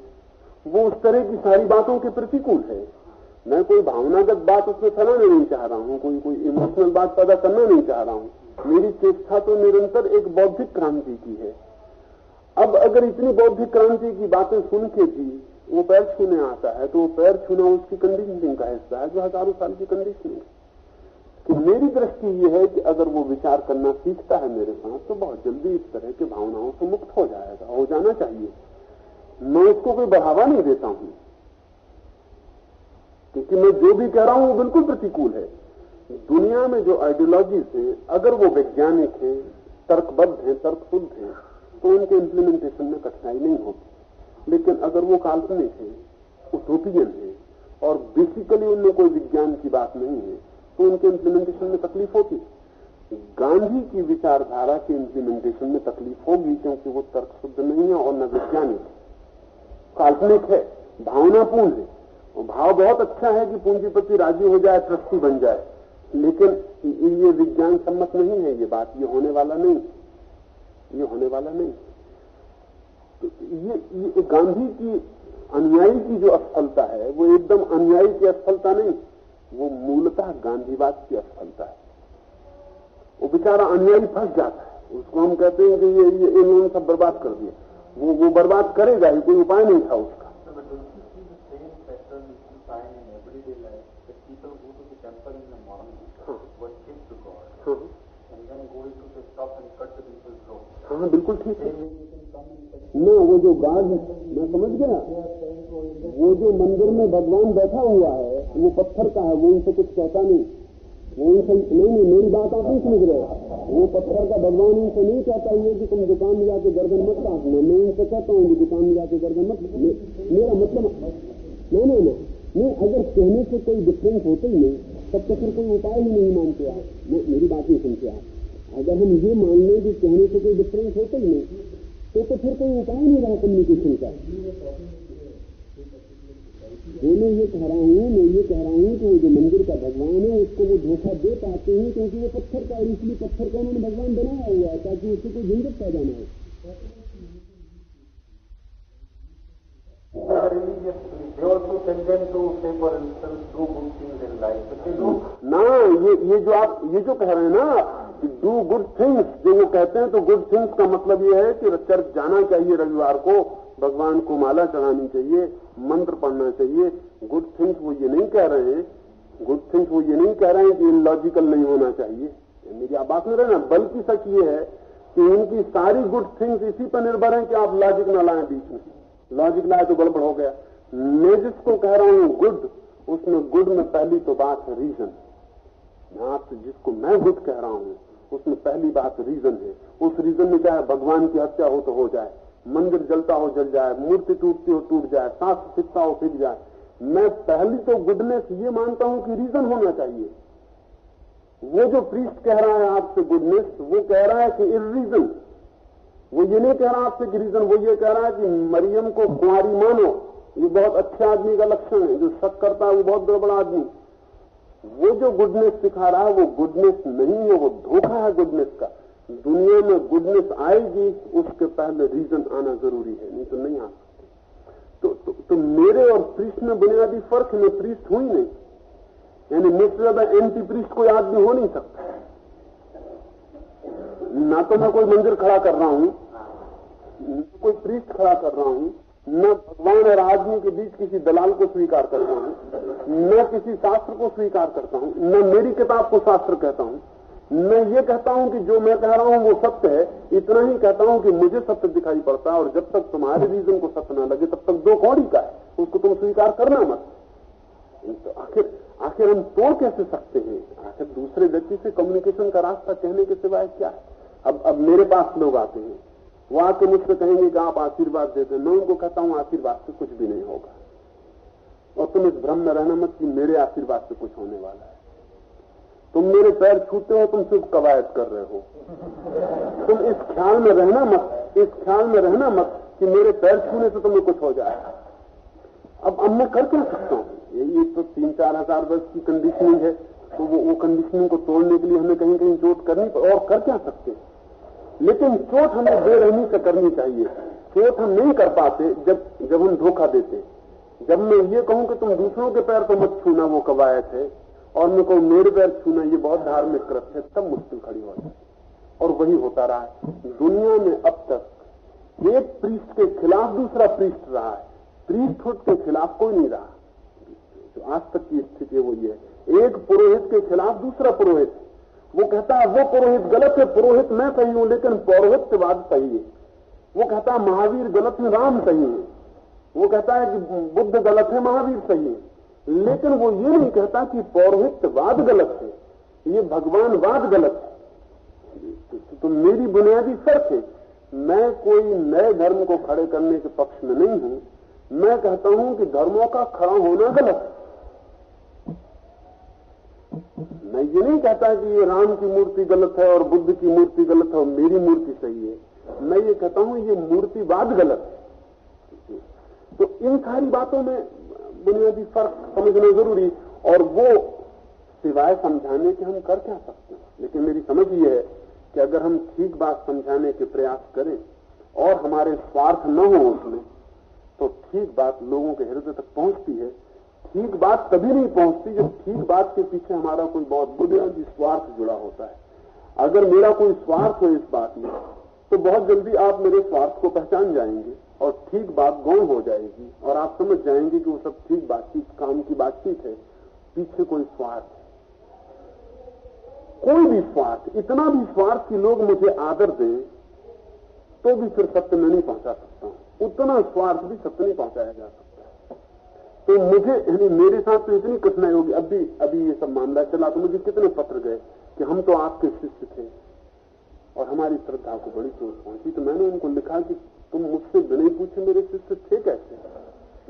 वो उस तरह की सारी बातों के प्रतिकूल है। मैं कोई भावनागत बात उसमें फैलाना नहीं चाह रहा हूँ, कोई कोई इमोशनल बात पैदा करना नहीं चाह रहा हूँ। मेरी चेष्टा तो निरंतर एक बौद्धिक क्रांति की है। अब अगर इतनी बौद्धिक क्रांति की बातें सुन के भी वो पैर छूने आता है तो वो पैर छूना उसकी कंडीशनिंग का हिस्सा है, जो हज़ारों साल की कंडीशनिंग कि मेरी दृष्टि ये है कि अगर वो विचार करना सीखता है मेरे साथ तो बहुत जल्दी इस तरह की भावनाओं से मुक्त हो जाएगा, हो जाना चाहिए। मैं उसको कोई बढ़ावा नहीं देता हूँ। क्योंकि मैं जो भी कह रहा हूँ वो बिल्कुल प्रतिकूल है। दुनिया में जो आइडियोलॉजीज है अगर वो वैज्ञानिक है, तर्कबद्ध हैं तर्क शुद्ध है तो उनके इम्प्लीमेंटेशन में कठिनाई नहीं होती। लेकिन अगर वो काल्पनिक है उटोपियन है, और बेसिकली उनमें कोई विज्ञान की बात नहीं है तो उनके इम्प्लीमेंटेशन में तकलीफ़ होती गांधी की विचारधारा के इम्प्लीमेंटेशन में तकलीफ़ होगी क्योंकि वो तर्क शुद्ध नहीं है और न वैज्ञानिक काल्पनिक है, भावनापूर्ण है। भाव बहुत अच्छा है कि पूंजीपति राज़ी हो जाए ट्रस्टी बन जाए। लेकिन ये विज्ञान सम्मत नहीं है ये बात ये होने वाला नहीं। ये होने वाला नहीं। तो ये, ये गांधी की अनुयायी की जो असफलता है वो एकदम अनुयायी की असफलता नहीं। वो मूलतः गांधीवाद की असफलता है। वो बेचारा अनुयायी फंस जाता है। उसको हम कहते हैं कि ये ये इन लोगों सब बर्बाद कर दिया। वो वो बर्बाद करेगा ही कोई उपाय नहीं था उसका। हाँ बिल्कुल ठीक है। न वो जो गार्ड मैं समझ गया। वो जो मंदिर में भगवान बैठा हुआ है वो पत्थर का है वो उनसे कुछ कहता नहीं। वो उनसे नहीं नहीं मेरी बात आप नहीं समझ रहे वो पत्थर का भगवान उनसे नहीं कहता ये कि तुम दुकान में जाके गर्दन मत काटना। मैं उनसे कहता हूँ दुकान में जाके गर्दन मत मेरा मतलब नहीं नहीं नहीं। नहीं, अगर कहने से कोई डिफरेंस होते ही नहीं, तब तो फिर कोई उपाय ही नहीं मानते आप मैं, मेरी बात नहीं सुनते आप अगर हम ये मान लें कि कहने से कोई डिफरेंस होते ही नहीं तो तो फिर कोई उपाय नहीं रहा कम्युनिकेशन का। वो मैं ये कह रहा हूँ, मैं ये कह रहा हूँ कि वो जो मंदिर का भगवान है, उसको वो धोखा दे पाते हैं क्योंकि वो पत्थर का और इसलिए पत्थर का उन्होंने भगवान बनाया हुआ है ताकि उससे कोई झंझट पैदा ना हो। ना, ये ये जो आप, ये जो कह रहे हैं ना, कि डू गुड थिंग्स जो वो कहते हैं तो गुड थिंग्स का मतलब ये है कि चर्च जाना चाहिए रविवार को, भगवान को माला चढ़ानी चाहिए, मंत्र पढ़ना चाहिए। गुड थिंग्स वो ये नहीं कह रहे हैं गुड थिंग्स वो ये नहीं कह रहे हैं कि लॉजिकल नहीं होना चाहिए। मेरी आप बात में रहे ना बल्कि सच ये है कि इनकी सारी गुड थिंग्स इसी पर निर्भर है कि आप लॉजिक न लाएँ बीच में। लॉजिक लाए तो गड़बड़ हो गया। मैं जिसको कह रहा हूँ, गुड। उसमें गुड में पहली तो बात है रीजन। आपसे जिसको मैं गुड कह रहा हूँ, उसमें पहली बात रीजन है। उस रीजन में चाहे भगवान की हत्या हो तो हो जाए। मंदिर जलता हो, जल जाए। मूर्ति टूटती हो, टूट जाए। सांस फिकता हो फिक जाए। मैं पहली तो गुडनेस ये मानता हूँ कि रीजन होना चाहिए। वो जो प्रीस्ट कह रहा है आपसे गुडनेस वो कह रहा है कि इन रीजन वो ये नहीं कह रहा आपसे कि रीजन वो ये कह रहा है कि मरियम को कुंवारी मानो। ये बहुत अच्छे आदमी का लक्षण है जो शक करता है वो बहुत बड़ा आदमी। वो जो गुडनेस सिखा रहा है वो गुडनेस नहीं है वो धोखा है गुडनेस का। दुनिया में गुडनेस आएगी उसके पहले रीजन आना ज़रूरी है नहीं तो नहीं आ सकते। तो, तो, तो मेरे और प्रीस्ट में बुनियादी फ़र्क है मैं प्रीस्ट हुई नहीं। यानी मुझसे ज़्यादा एंटी प्रीस्ट कोई आदमी हो नहीं सकता। ना तो मैं कोई मंदिर खड़ा कर रहा हूँ कोई प्रीस्ट खड़ा कर रहा हूँ, न भगवान और आदमी के बीच किसी दलाल को स्वीकार करता हूँ, न किसी शास्त्र को स्वीकार करता हूँ, न मेरी किताब को शास्त्र कहता हूँ। मैं ये कहता हूँ कि जो मैं कह रहा हूँ वो सत्य है, इतना ही कहता हूँ कि मुझे सत्य दिखाई पड़ता है और जब तक तुम्हारे रीजन को सत्य न लगे, तब तक दो कौड़ी का है, उसको तुम स्वीकार करना मत। तो आखिर आखिर हम तोड़ कैसे सकते हैं? आखिर दूसरे व्यक्ति से कम्युनिकेशन का रास्ता कहने के सिवाय क्या है? अब अब मेरे पास लोग आते हैं। वो आके मुझसे कहेंगे कि आप आशीर्वाद देते मैं उनको कहता हूँ, आशीर्वाद से कुछ भी नहीं होगा। और तुम इस भ्रम में रहना मत कि मेरे आशीर्वाद से कुछ होने वाला है। तुम मेरे पैर छूते हो, तुम सिर्फ़ कवायद कर रहे हो। तुम इस ख्याल में रहना मत, इस ख्याल में रहना मत कि मेरे पैर छूने से तुम्हें कुछ हो जाएगा अब अब मैं कर क्या सकता हूँ? ये तो तीन चार हज़ार वर्ष की कंडीशनिंग है तो वो वो कंडीशनिंग को तोड़ने के लिए हमें कहीं कहीं चोट करनी और कर क्या सकते हैं? लेकिन चोट हमें बेरहमी से करनी चाहिए। चोट हम नहीं कर पाते जब जब हम धोखा देते। जब मैं ये कहूँ कि तुम दूसरों के पैर को मत छूना, वो कवायद है, और मैं कहूँ, मेरे पैर छूना, ये बहुत धार्मिक कृत्य है तब मुश्किल खड़ी हो जाए और वही होता रहा है। दुनिया में अब तक एक प्रीस्ट के खिलाफ दूसरा प्रीस्ट रहा है। प्रीस्टहुड के खिलाफ कोई नहीं रहा। जो आज तक की स्थिति वो ये है। एक पुरोहित के खिलाफ दूसरा पुरोहित। वो कहता है वो पुरोहित गलत है पुरोहित मैं सही हूँ लेकिन पौरोहित्यवाद सही है। वो कहता है महावीर गलत है राम सही है। वो कहता है कि बुद्ध गलत है महावीर सही है। लेकिन वो ये नहीं कहता कि पौरोहित्यवाद गलत है ये भगवानवाद गलत है। तो, तो मेरी बुनियादी फ़र्क है मैं कोई नए धर्म को खड़े करने के पक्ष में नहीं हूँ। मैं कहता हूँ कि धर्मों का खड़ा होना गलत है। मैं ये नहीं कहता कि ये राम की मूर्ति गलत है और बुद्ध की मूर्ति गलत है और मेरी मूर्ति सही है। मैं ये कहता हूँ, ये मूर्तिवाद गलत है। तो इन सारी बातों में बुनियादी फ़र्क समझना ज़रूरी और वो सिवाय समझाने के हम कर क्या सकते हैं। लेकिन मेरी समझ ये है कि अगर हम ठीक बात समझाने के प्रयास करें और हमारे स्वार्थ न हो उसमें तो ठीक बात लोगों के हृदय तक पहुँचती है ठीक बात कभी नहीं पहुँचती जब ठीक बात के पीछे हमारा कोई बहुत बुनियादी स्वार्थ जुड़ा होता है। अगर मेरा कोई स्वार्थ हो इस बात में तो बहुत जल्दी आप मेरे स्वार्थ को पहचान जाएँगे और ठीक बात गौण हो जाएगी और आप समझ जाएँगे कि वो सब ठीक बातचीत, काम की बातचीत है। पीछे कोई स्वार्थ है। कोई भी स्वार्थ, इतना भी स्वार्थ कि लोग मुझे आदर दें तो भी फिर सत्य में नहीं पहुँचा सकता। हूँ उतना स्वार्थ भी सत्य नहीं पहुँचाया जा सकता। तो मुझे, यानी मेरे साथ तो इतनी कठिनाई होगी। अभी अभी ये सब मामला चला तो मुझे कितने पत्र गए कि हम तो आपके शिष्य थे और हमारी श्रद्धा को बड़ी चोट पहुँची। तो मैंने उनको लिखा कि तुम मुझसे बिना पूछे मेरे शिष्य थे कैसे?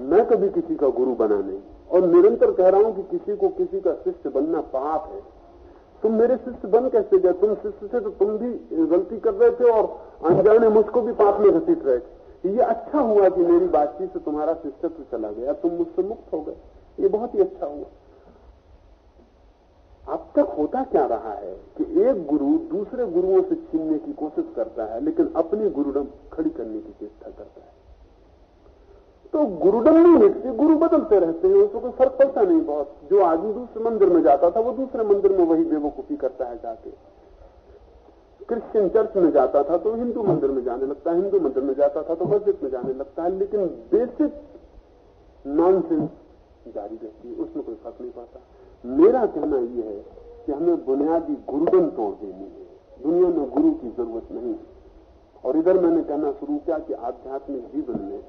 मैं कभी किसी का गुरु बना नहीं और निरंतर कह रहा हूँ कि किसी को किसी का शिष्य बनना पाप है। तुम मेरे शिष्य बन कैसे गए? तुम शिष्य थे तो तुम भी गलती कर रहे थे और अनजाने मुझको भी पाप में घसीट रहे थे। ये अच्छा हुआ कि मेरी बातचीत से तुम्हारा शिष्यत्व चला गया, तुम मुझसे मुक्त हो गए। ये बहुत ही अच्छा हुआ। अब तक होता क्या रहा है कि एक गुरु दूसरे गुरुओं से छीनने की कोशिश करता है, लेकिन अपनी गुरुडम खड़ी करने की चेष्टा करता है। तो गुरुडम नहीं मिटती गुरु बदलते रहते हैं, उसको कोई फ़र्क पड़ता नहीं बहुत। जो आदमी दूसरे मंदिर में जाता था, वो दूसरे मंदिर में वही बेवकूफ़ी करता है जाके। क्रिश्चियन चर्च में जाता था तो हिंदू मंदिर में जाने लगता है, हिंदू मंदिर में जाता था तो मस्जिद में जाने लगता है, लेकिन बेसिक नॉनसेंस जारी रहती है, उसमें कोई फ़र्क नहीं पड़ता। मेरा कहना यह है कि हमें बुनियादी गुरुडम तोड़ देनी है दुनिया में गुरु की ज़रूरत नहीं और इधर मैंने कहना शुरू किया कि आध्यात्मिक जीवन में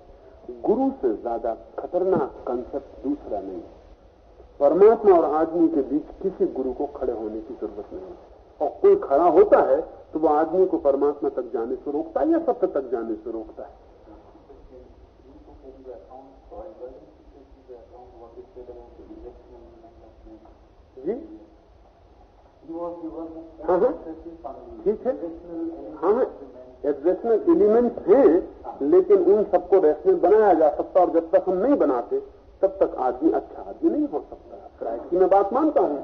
गुरु से ज़्यादा खतरनाक कंसेप्ट दूसरा नहीं परमात्मा और आदमी के बीच किसी गुरु को खड़े होने की ज़रूरत नहीं और कोई खड़ा होता है तो वो आदमी को परमात्मा तक जाने से रोकता है या सत्य तक जाने से रोकता है? जी। हाँ हाँ। ठीक है। हाँ हाँ। रेशनल एलिमेंट हैं, लेकिन उन सबको रेशनल बनाया जा सकता और जब तक हम नहीं बनाते तब तक आदमी अच्छा आदमी नहीं हो सकता। की मैं बात मानता हूँ।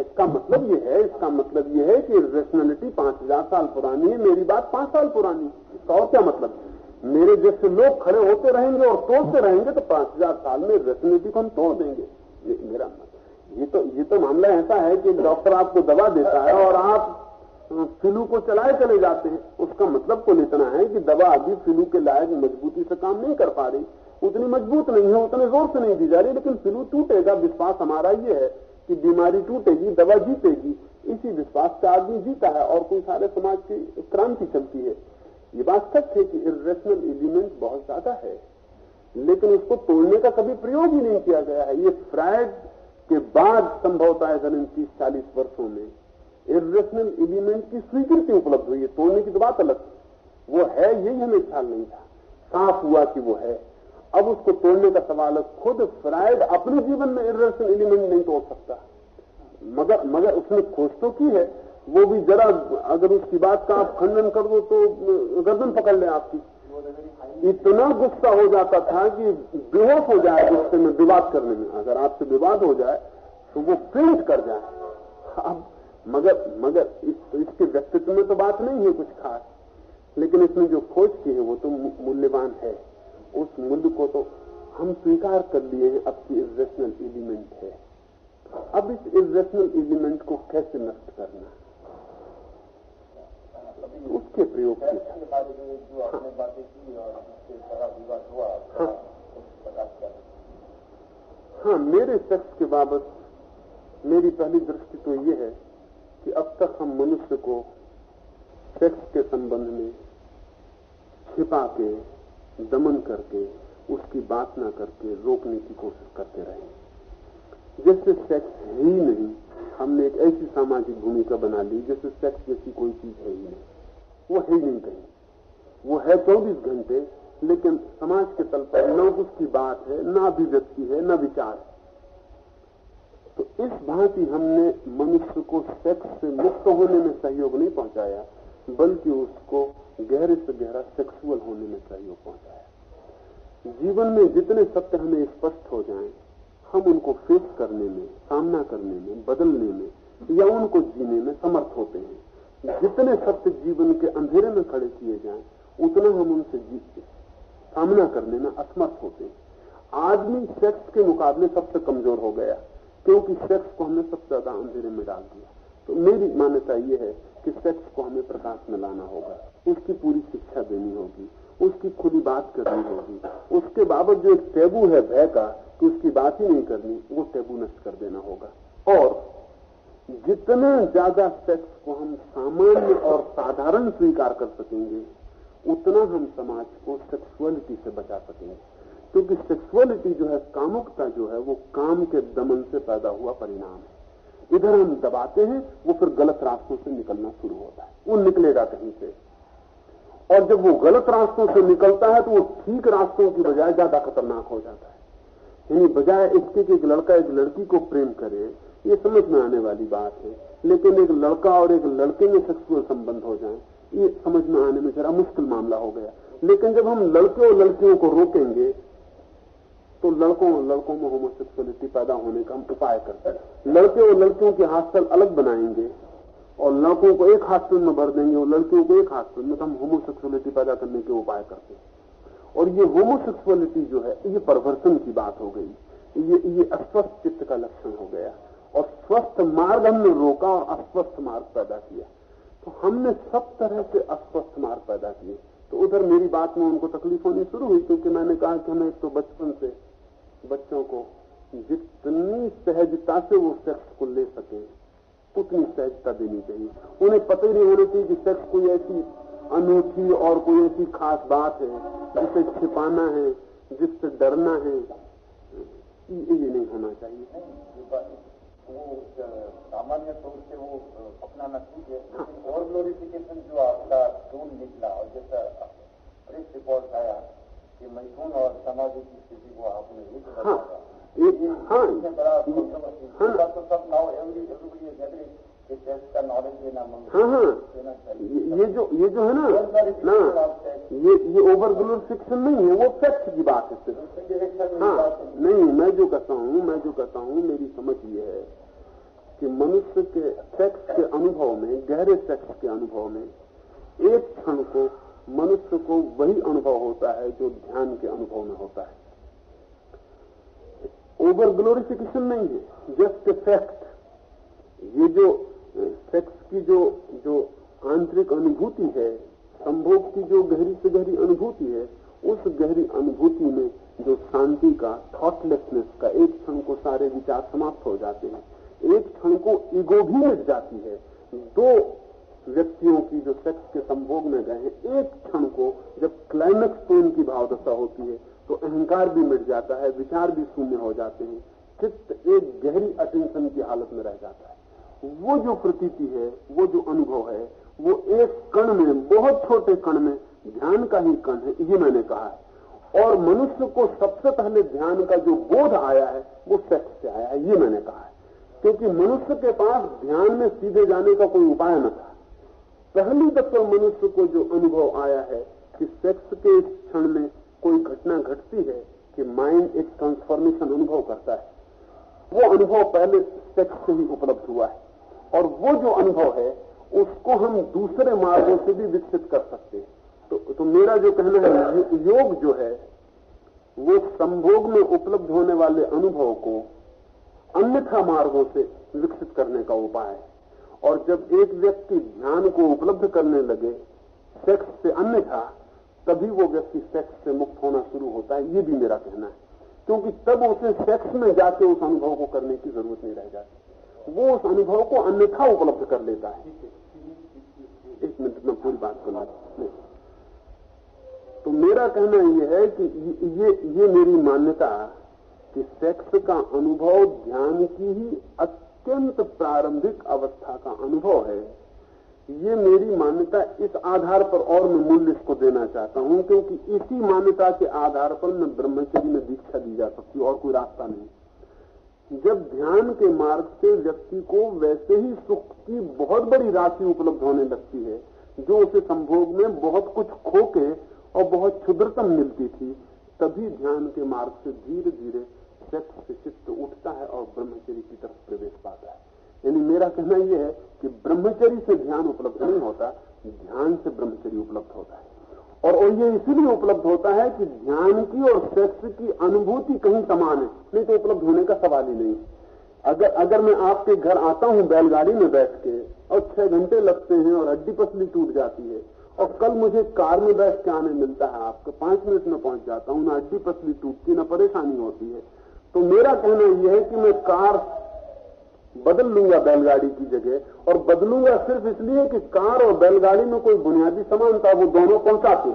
इसका मतलब ये है, इसका मतलब ये है कि रेशनलिटी पाँच हज़ार साल पुरानी है, मेरी बात पाँच साल पुरानी। इसका और क्या मतलब? मेरे जैसे लोग खड़े होते रहेंगे और तोड़ते रहेंगे तो पाँच हज़ार साल में रेशनलिटी को हम तोड़ देंगे। ये मेरा ये तो ये तो मामला ऐसा है कि डॉक्टर आपको दवा देता है और आप फ्लू को चलाए चले जाते हैं। उसका मतलब तो इतना है कि दवा अभी फ्लू के लायक मजबूती से काम नहीं कर पा रही। उतनी मज़बूत नहीं है, उतने ज़ोर से नहीं दी जा रही, लेकिन फ्लू टूटेगा। विश्वास हमारा ये है कि बीमारी टूटेगी, दवा जीतेगी। इसी विश्वास से आदमी जीता है और कोई सारे समाज की क्रांति चलती है। ये बात सच है कि इरेशनल एलिमेंट बहुत ज़्यादा है। लेकिन उसको तोड़ने का कभी प्रयोग ही नहीं किया गया है। ये फ्राइड के बाद संभवता है इन तीस चालीस वर्षों में। इरेशनल एलिमेंट की स्वीकृति उपलब्ध हुई है, तोड़ने की तो बात अलग वो है, यही हमें ख्याल नहीं था। साफ़ हुआ कि वो है। अब उसको तोड़ने का सवाल है, खुद फ्राइड अपने जीवन में इरेशनल एलिमेंट नहीं तोड़ सकता। मगर मगर उसने खोज तो की है। वो भी जरा, अगर उसकी बात का आप खंडन कर दो तो गर्दन पकड़ ले आपकी। इतना गुस्सा हो जाता था कि बेहोश हो जाए गुस्से में विवाद करने में। अगर आपसे विवाद हो जाए तो वो प्रिंट कर जाए। अब मगर मगर इस, इसके व्यक्तित्व में तो बात नहीं है कुछ खास। लेकिन इसने जो खोज की है वो तो मूल्यवान है। उस मूल्य को तो हम स्वीकार कर लिए हैं अब की इरेशनल एलिमेंट है। अब इस इरेशनल एलिमेंट को कैसे नष्ट करना है? उसके प्रयोग की हुआ हाँ मेरे सेक्स के बाबत मेरी पहली दृष्टि तो ये है कि अब तक हम मनुष्य को सेक्स के संबंध में छिपा के, दमन करके, उसकी बात ना करके रोकने की कोशिश करते रहे। जैसे सेक्स है नहीं, हमने एक ऐसी सामाजिक भूमिका बना ली जैसे सेक्स जैसी कोई चीज़ है ही नहीं। वो है ही नहीं कहीं। वो है चौबीस घंटे, लेकिन समाज के तल पर न उसकी बात है, न अभिव्यक्ति है, न विचार है। तो इस भांति हमने मनुष्य को सेक्स से मुक्त होने में सहयोग नहीं पहुँचाया बल्कि उसको गहरे से गहरा सेक्सुअल होने में सहयोग पहुँचाया। जीवन में जितने सत्य हमें स्पष्ट हो जाएँ, हम उनको फेस करने में सामना करने में बदलने में या उनको जीने में समर्थ होते हैं। जितने सत्य जीवन के अंधेरे में खड़े किए जाएँ, उतना हम उनसे जीत सामना करने में असमर्थ होते हैं। आदमी सेक्स के मुकाबले सबसे कमज़ोर हो गया। क्योंकि सेक्स को हमने सबसे ज़्यादा अंधेरे में डाल दिया। तो मेरी मान्यता यह है कि सेक्स को हमें प्रकाश में लाना होगा। उसकी पूरी शिक्षा देनी होगी, उसकी खुली बात करनी होगी। उसके बाबत जो एक टेबू है भय का, कि उसकी बात ही नहीं करनी, वो टेबू नष्ट कर देना होगा। और जितना ज़्यादा सेक्स को हम सामान्य और साधारण स्वीकार कर सकेंगे, उतना हम समाज को सेक्सुअलिटी से बचा सकेंगे। क्योंकि सेक्सुअलिटी जो है, कामुकता जो है, वो काम के दमन से पैदा हुआ परिणाम है। इधर हम दबाते हैं, वो फिर गलत रास्तों से निकलना शुरू होता है। वो निकलेगा कहीं से। और जब वो गलत रास्तों से निकलता है तो वो ठीक रास्तों की बजाय ज़्यादा खतरनाक हो जाता है। यानी बजाय इसके कि एक लड़का एक लड़की को प्रेम करे, ये समझ में आने वाली बात है। लेकिन एक लड़का और एक लड़के में सेक्सुअल संबंध हो जाए, ये समझ में आने में जरा मुश्किल मामला हो गया। लेकिन जब हम लड़के और लड़कियों को रोकेंगे तो लड़कों और लड़कों में होमोसेक्सुअलिटी पैदा होने का हम उपाय करते हैं। लड़के और लड़कियों के हॉस्टल अलग बनाएँगे और लड़कों को एक हॉस्टल में भर देंगे और लड़कियों को एक हॉस्टल में तो हम होमोसेक्सुअलिटी पैदा करने के उपाय करते हैं। और ये होमोसेक्सुअलिटी जो है, ये परवर्तन की बात हो गई। ये ये अस्वस्थ चित्त का लक्षण हो गया। और स्वस्थ मार्ग हमने रोका और अस्वस्थ मार्ग पैदा किया। तो हमने सब तरह से अस्वस्थ मार्ग पैदा किए। तो उधर मेरी बात में उनको तकलीफ़ होनी शुरू हुई, क्योंकि मैंने कहा कि हमें तो बचपन से बच्चों को जितनी सहजता से वो सेक्स को ले सके उतनी सहजता देनी चाहिए। उन्हें पता ही नहीं होना चाहिए कि सेक्स कोई ऐसी अनूठी और कोई ऐसी खास बात है जिसे छिपाना है जिससे डरना है। ये नहीं होना चाहिए। वो सामान्य तौर से वो अपनाना ठीक है लेकिन और ग्लोरिफिकेशन जो आपका टूल निकला और जैसा प्रेस रिपोर्ट आया कि मैथुन और सामाजिक स्थिति को आपने बताया हाँ ये जो ये जो है ना ना ये ये ओवर ग्लोरिफिकेशन नहीं है वो फैक्ट की बात है सिर्फ़। हाँ नहीं। मैं जो कहता हूँ मैं जो कहता हूँ मेरी समझ ये है कि मनुष्य के सेक्स के अनुभव में गहरे सेक्स के अनुभव में एक क्षण को मनुष्य को वही अनुभव होता है जो ध्यान के अनुभव में होता है। ओवर ग्लोरिफिकेशन नहीं है जस्ट ए फैक्ट ये जो सेक्स की जो जो आंतरिक अनुभूति है, संभोग की जो गहरी से गहरी अनुभूति है, उस गहरी अनुभूति में जो शांति का थॉटलेसनेस का, एक क्षण को सारे विचार समाप्त हो जाते हैं। एक क्षण को ईगो भी मिट जाती है। दो व्यक्तियों की जो सेक्स के संभोग में गए हैं, एक क्षण को जब क्लाइमेक्स पे उनकी भावदशा होती है तो अहंकार भी मिट जाता है, विचार भी शून्य हो जाते हैं। चित्त एक गहरी अटेंशन की हालत में रह जाता है। वो जो प्रतीति है, वो जो अनुभव है, वो एक कण में, बहुत छोटे कण में, ध्यान का ही कण है ये मैंने कहा है। और मनुष्य को सबसे पहले ध्यान का जो बोध आया है, वो सेक्स से आया है ये मैंने कहा है। क्योंकि मनुष्य के पास ध्यान में सीधे जाने का कोई उपाय न था। पहली दफ़ा मनुष्य को जो अनुभव आया है कि सेक्स के इस क्षण में कोई घटना घटती है कि माइंड एक ट्रांसफॉर्मेशन अनुभव करता है। वो अनुभव पहले सेक्स से ही उपलब्ध हुआ है। और वो जो अनुभव है उसको हम दूसरे मार्गों से भी विकसित कर सकते हैं। तो, तो मेरा जो कहना है योग जो है वो संभोग में उपलब्ध होने वाले अनुभव को अन्यथा मार्गों से विकसित करने का उपाय है। और जब एक व्यक्ति ध्यान को उपलब्ध करने लगे सेक्स से अन्य था तभी वो व्यक्ति सेक्स से मुक्त होना शुरू होता है, ये भी मेरा कहना है। क्योंकि तब उसे सेक्स में जाके उस अनुभव को करने की ज़रूरत नहीं रह जाती। वो उस अनुभव को अन्यथा उपलब्ध कर लेता है। एक मिनट, में पूरी बात करना तो मेरा कहना यह है कि ये ये मेरी मान्यता कि सेक्स का अनुभव ध्यान की ही अत्यंत प्रारंभिक अवस्था का अनुभव है, ये मेरी मान्यता इस आधार पर और मैं मूल्य इसको देना चाहता हूँ, क्योंकि इसी मान्यता के आधार पर मैं ब्रह्मचर्य में दीक्षा दी जा सकती और कोई रास्ता नहीं। जब ध्यान के मार्ग से व्यक्ति को वैसे ही सुख की बहुत बड़ी राशि उपलब्ध होने लगती है, जो उसे संभोग में बहुत कुछ खोके और बहुत क्षुद्रतम मिलती थी, तभी ध्यान के मार्ग से धीरे धीरे सेक्स से चित्त उठता है और ब्रह्मचर्य की तरफ़ प्रवेश पाता है। यानी मेरा कहना यह है कि ब्रह्मचर्य से ध्यान उपलब्ध नहीं होता ध्यान से ब्रह्मचर्य उपलब्ध होता है। और, और ये इसीलिए उपलब्ध होता है कि ध्यान की और सेक्स की अनुभूति कहीं समान है नहीं तो उपलब्ध होने का सवाल ही नहीं। अगर अगर मैं आपके घर आता हूँ बैलगाड़ी में बैठ के और छह घंटे लगते हैं और हड्डी पसली टूट जाती है और कल मुझे कार में बैठ के आने मिलता है आपको पाँच मिनट में पहुँच जाता हूँ ना हड्डी पसली टूटती ना परेशानी होती है तो मेरा कहना यह है कि मैं कार बदल लूँगा बैलगाड़ी की जगह, और बदलूँगा सिर्फ़ इसलिए कि कार और बैलगाड़ी में कोई बुनियादी समानता वो दोनों पहुंचाते।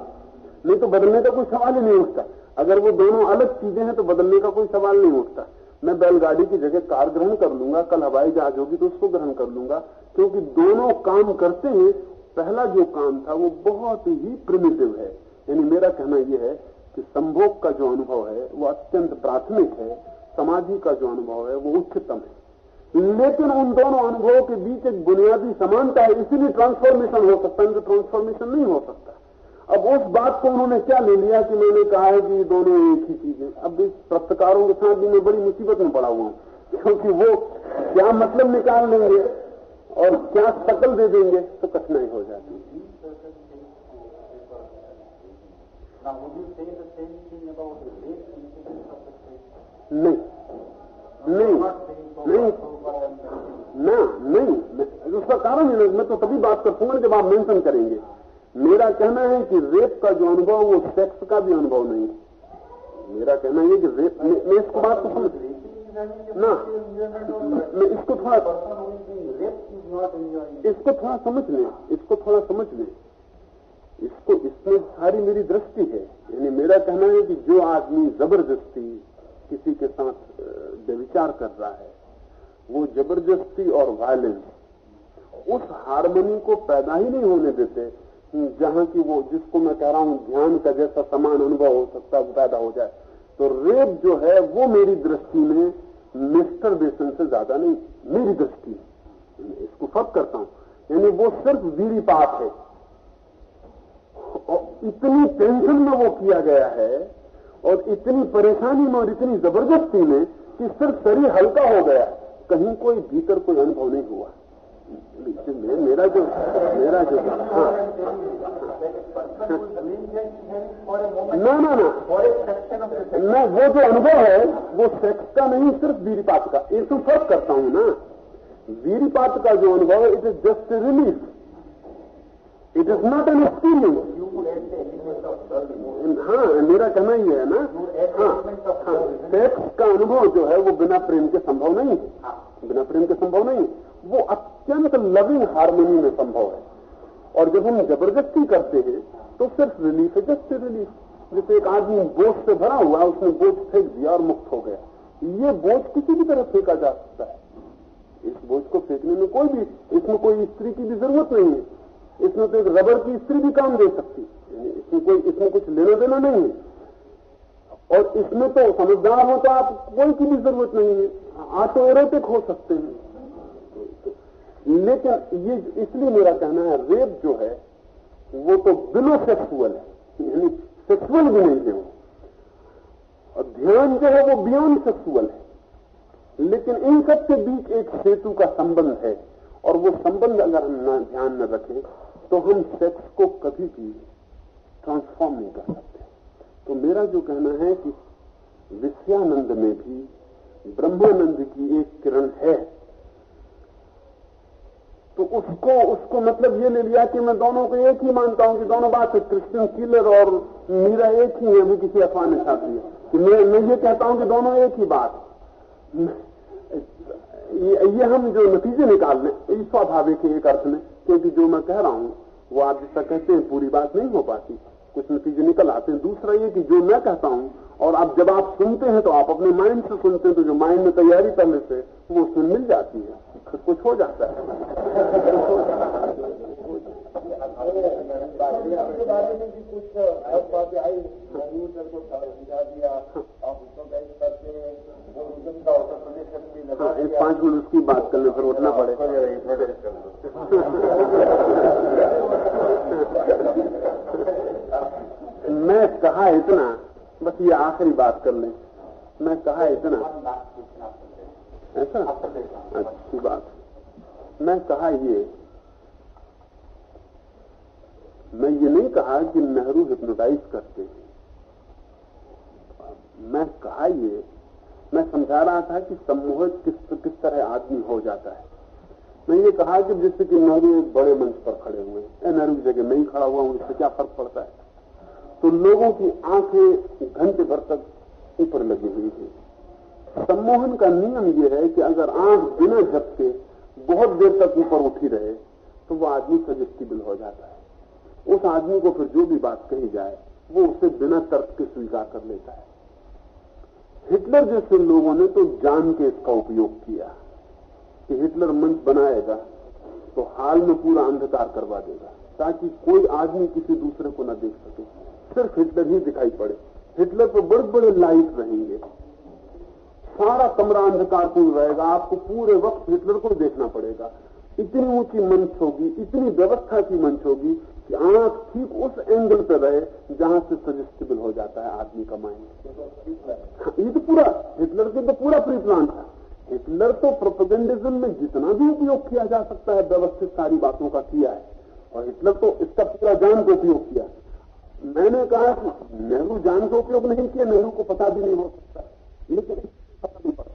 नहीं तो बदलने का कोई सवाल ही नहीं उठता। अगर वो दोनों अलग चीज़ें हैं तो बदलने का कोई सवाल नहीं उठता। मैं बैलगाड़ी की जगह कार ग्रहण कर लूँगा, कल हवाई जहाज़ होगी तो उसको ग्रहण कर लूँगा, क्योंकि दोनों काम करते हैं। पहला जो काम था, वो बहुत ही प्रिमिटिव है। यानी मेरा कहना यह है कि संभोग का जो अनुभव है, वो अत्यंत प्राथमिक है। समाधि का जो अनुभव है, वो उच्चतम है। लेकिन उन दोनों अनुभवों के बीच एक बुनियादी समानता है इसीलिए ट्रांसफॉर्मेशन हो सकता है तो ट्रांसफॉर्मेशन नहीं हो सकता। अब उस बात को उन्होंने क्या ले लिया कि मैंने कहा है कि ये दोनों एक ही चीज़ है? अब इस पत्रकारों के साथ भी मैं बड़ी मुसीबत में पड़ा हुआ हूँ क्योंकि वो क्या मतलब निकाल लेंगे और क्या शकल दे देंगे तो कठिनाई हो जाती है। नहीं। नहीं नहीं ना नहीं उसका कारण है मैं तो तभी बात कर जब आप मेंशन करेंगे। मेरा कहना है कि रेप का जो अनुभव वो सेक्स का भी अनुभव नहीं मेरा कहना है कि रेप मैं इसको बात को समझ ना, मैं इसको थोड़ा इसको थोड़ा समझ लें, इसको थोड़ा समझ लें। इसको, इसमें सारी मेरी दृष्टि है। यानी मेरा कहना है कि जो आदमी ज़बरदस्ती किसी के साथ व्यविचार कर रहा है, वो ज़बरदस्ती और वायलेंस उस हारमोनी को पैदा ही नहीं होने देते जहाँ की वो, जिसको मैं कह रहा हूँ, ध्यान का जैसा समान अनुभव हो सकता है वो पैदा हो जाए। तो रेप जो है, वो मेरी दृष्टि में मिस्टर बेसन से ज़्यादा नहीं, मेरी दृष्टि इसको फ़र्क करता हूँ। यानी वो सिर्फ़ वीरी पाप है। और इतनी टेंशन में वो किया गया है और इतनी परेशानी में और इतनी ज़बरदस्ती में कि सिर्फ़ शरीर हल्का हो गया। कहीं कोई भीतर कोई अनुभव नहीं हुआ। मेरा जो मेरा जो हाँ। ना ना ना। ना, वो जो अनुभव है, वो सेक्स का नहीं, सिर्फ़ वीरपात का। एक तो फ़र्क करता हूँ ना। वीरपात का जो अनुभव है it is just relief it is not an experience हाँ मेरा कहना ही है ना। हाँ हाँ सेक्स का अनुभव जो है वो बिना प्रेम के संभव नहीं। है। बिना प्रेम के संभव नहीं। वो अत्यंत लविंग हारमोनी में संभव है। और जब हम ज़बरदस्ती करते हैं तो सिर्फ़ रिलीफ है जस्ट रिलीफ जैसे एक आदमी बोझ से भरा हुआ उसने बोझ फेंक दिया और मुक्त हो गया। ये बोझ किसी भी तरह फेंका जा सकता है। इस बोझ को फेंकने में कोई भी इसमें कोई स्त्री की भी ज़रूरत नहीं है। इसमें तो एक रबर की स्त्री भी काम दे सकती। इसमें कोई, इसमें कुछ लेना देना नहीं है। और इसमें तो समझदार हो तो आप कोई की भी ज़रूरत नहीं है। ऑटो एरोटिक हो सकते हैं। लेकिन ये इसलिए मेरा कहना है, रेप जो है, वो तो बिलो सेक्सुअल है। यानी सेक्सुअल भी नहीं है वो। और ध्यान जो है, वो बियॉन्ड सेक्सुअल है। लेकिन इन सब के बीच एक सेतु का संबंध है। और वो संबंध अगर हम ध्यान में रखें तो हम सेक्स को कभी भी ट्रांसफॉर्म नहीं कर सकते। तो मेरा जो कहना है कि विषयानंद में भी ब्रह्मानंद की एक किरण है। तो उसको उसको मतलब ये ले लिया कि मैं दोनों को एक ही मानता हूँ कि दोनों बात है क्रिश्चियन किलर और मीरा एक ही है अभी किसी अफवाह ने छाप दिया। कि मैं मैं ये कहता हूँ कि दोनों एक ही बात। ये, ये हम जो नतीजे निकाल लें स्वाभाविक है एक अर्थ में। क्योंकि जो मैं कह रहा हूँ, वो आप जिसका कहते हैं, पूरी बात नहीं हो पाती। कुछ नतीजे निकल आते हैं। दूसरा ये कि जो मैं कहता हूँ, और आप जब आप सुनते हैं तो आप अपने माइंड से सुनते हैं तो जो माइंड में तैयारी करने से वो सुन मिल जाती है। फिर कुछ हो जाता है। भी कुछ बातें आई एक पाँच मिनट उसकी बात कर ले, फिर उठना पड़े। मैं कहा इतना, बस ये आखिरी बात कर लें। मैं कहा इतना। ऐसा? अच्छी बात। मैं कहा ये मैं ये नहीं कहा कि नेहरू हिप्नोटाइज करते हैं। मैं कहा ये, मैं समझा रहा था कि सम्मोहित किस किस तरह आदमी हो जाता है। मैं ये कहा कि जिससे कि नेहरू एक बड़े मंच पर खड़े हुए हैं। नेहरू की जगह मैं ही खड़ा हुआ हूँ, इससे क्या फ़र्क पड़ता है? तो लोगों की आँखें घंटे भर तक ऊपर लगी हुई थी सम्मोहन का नियम यह है कि अगर आँख बिना झपके बहुत देर तक ऊपर उठी रहे तो वो आदमी सजेस्टिबल हो जाता है। उस आदमी को फिर जो भी बात कही जाए, वो उसे बिना तर्क के स्वीकार कर लेता है। हिटलर जैसे लोगों ने तो जान के इसका उपयोग किया। कि हिटलर मंच बनाएगा तो हाल में पूरा अंधकार करवा देगा, ताकि कोई आदमी किसी दूसरे को न देख सके। सिर्फ़ हिटलर ही दिखाई पड़े। हिटलर पर बड़े बड़े लाइट रहेंगे। सारा कमरा अंधकार अंधकारपूर्ण रहेगा। आपको पूरे वक्त हिटलर को देखना पड़ेगा। इतनी ऊँची मंच होगी, इतनी व्यवस्था की मंच होगी कि आँख ठीक उस एंगल पर रहे जहाँ से सजेस्टिबल हो जाता है आदमी का माइंड ये तो पूरा हिटलर के तो पूरा प्री प्लान था। हिटलर तो प्रोपोगेंडिज्म में जितना भी उपयोग किया जा सकता है, व्यवस्थित सारी बातों का किया है। और हिटलर तो इसका पूरा जान का उपयोग किया मैंने कहा कि नेहरू जान का उपयोग नहीं किया, नेहरू को पता भी नहीं हो सकता। लेकिन, पता नहीं पड़ता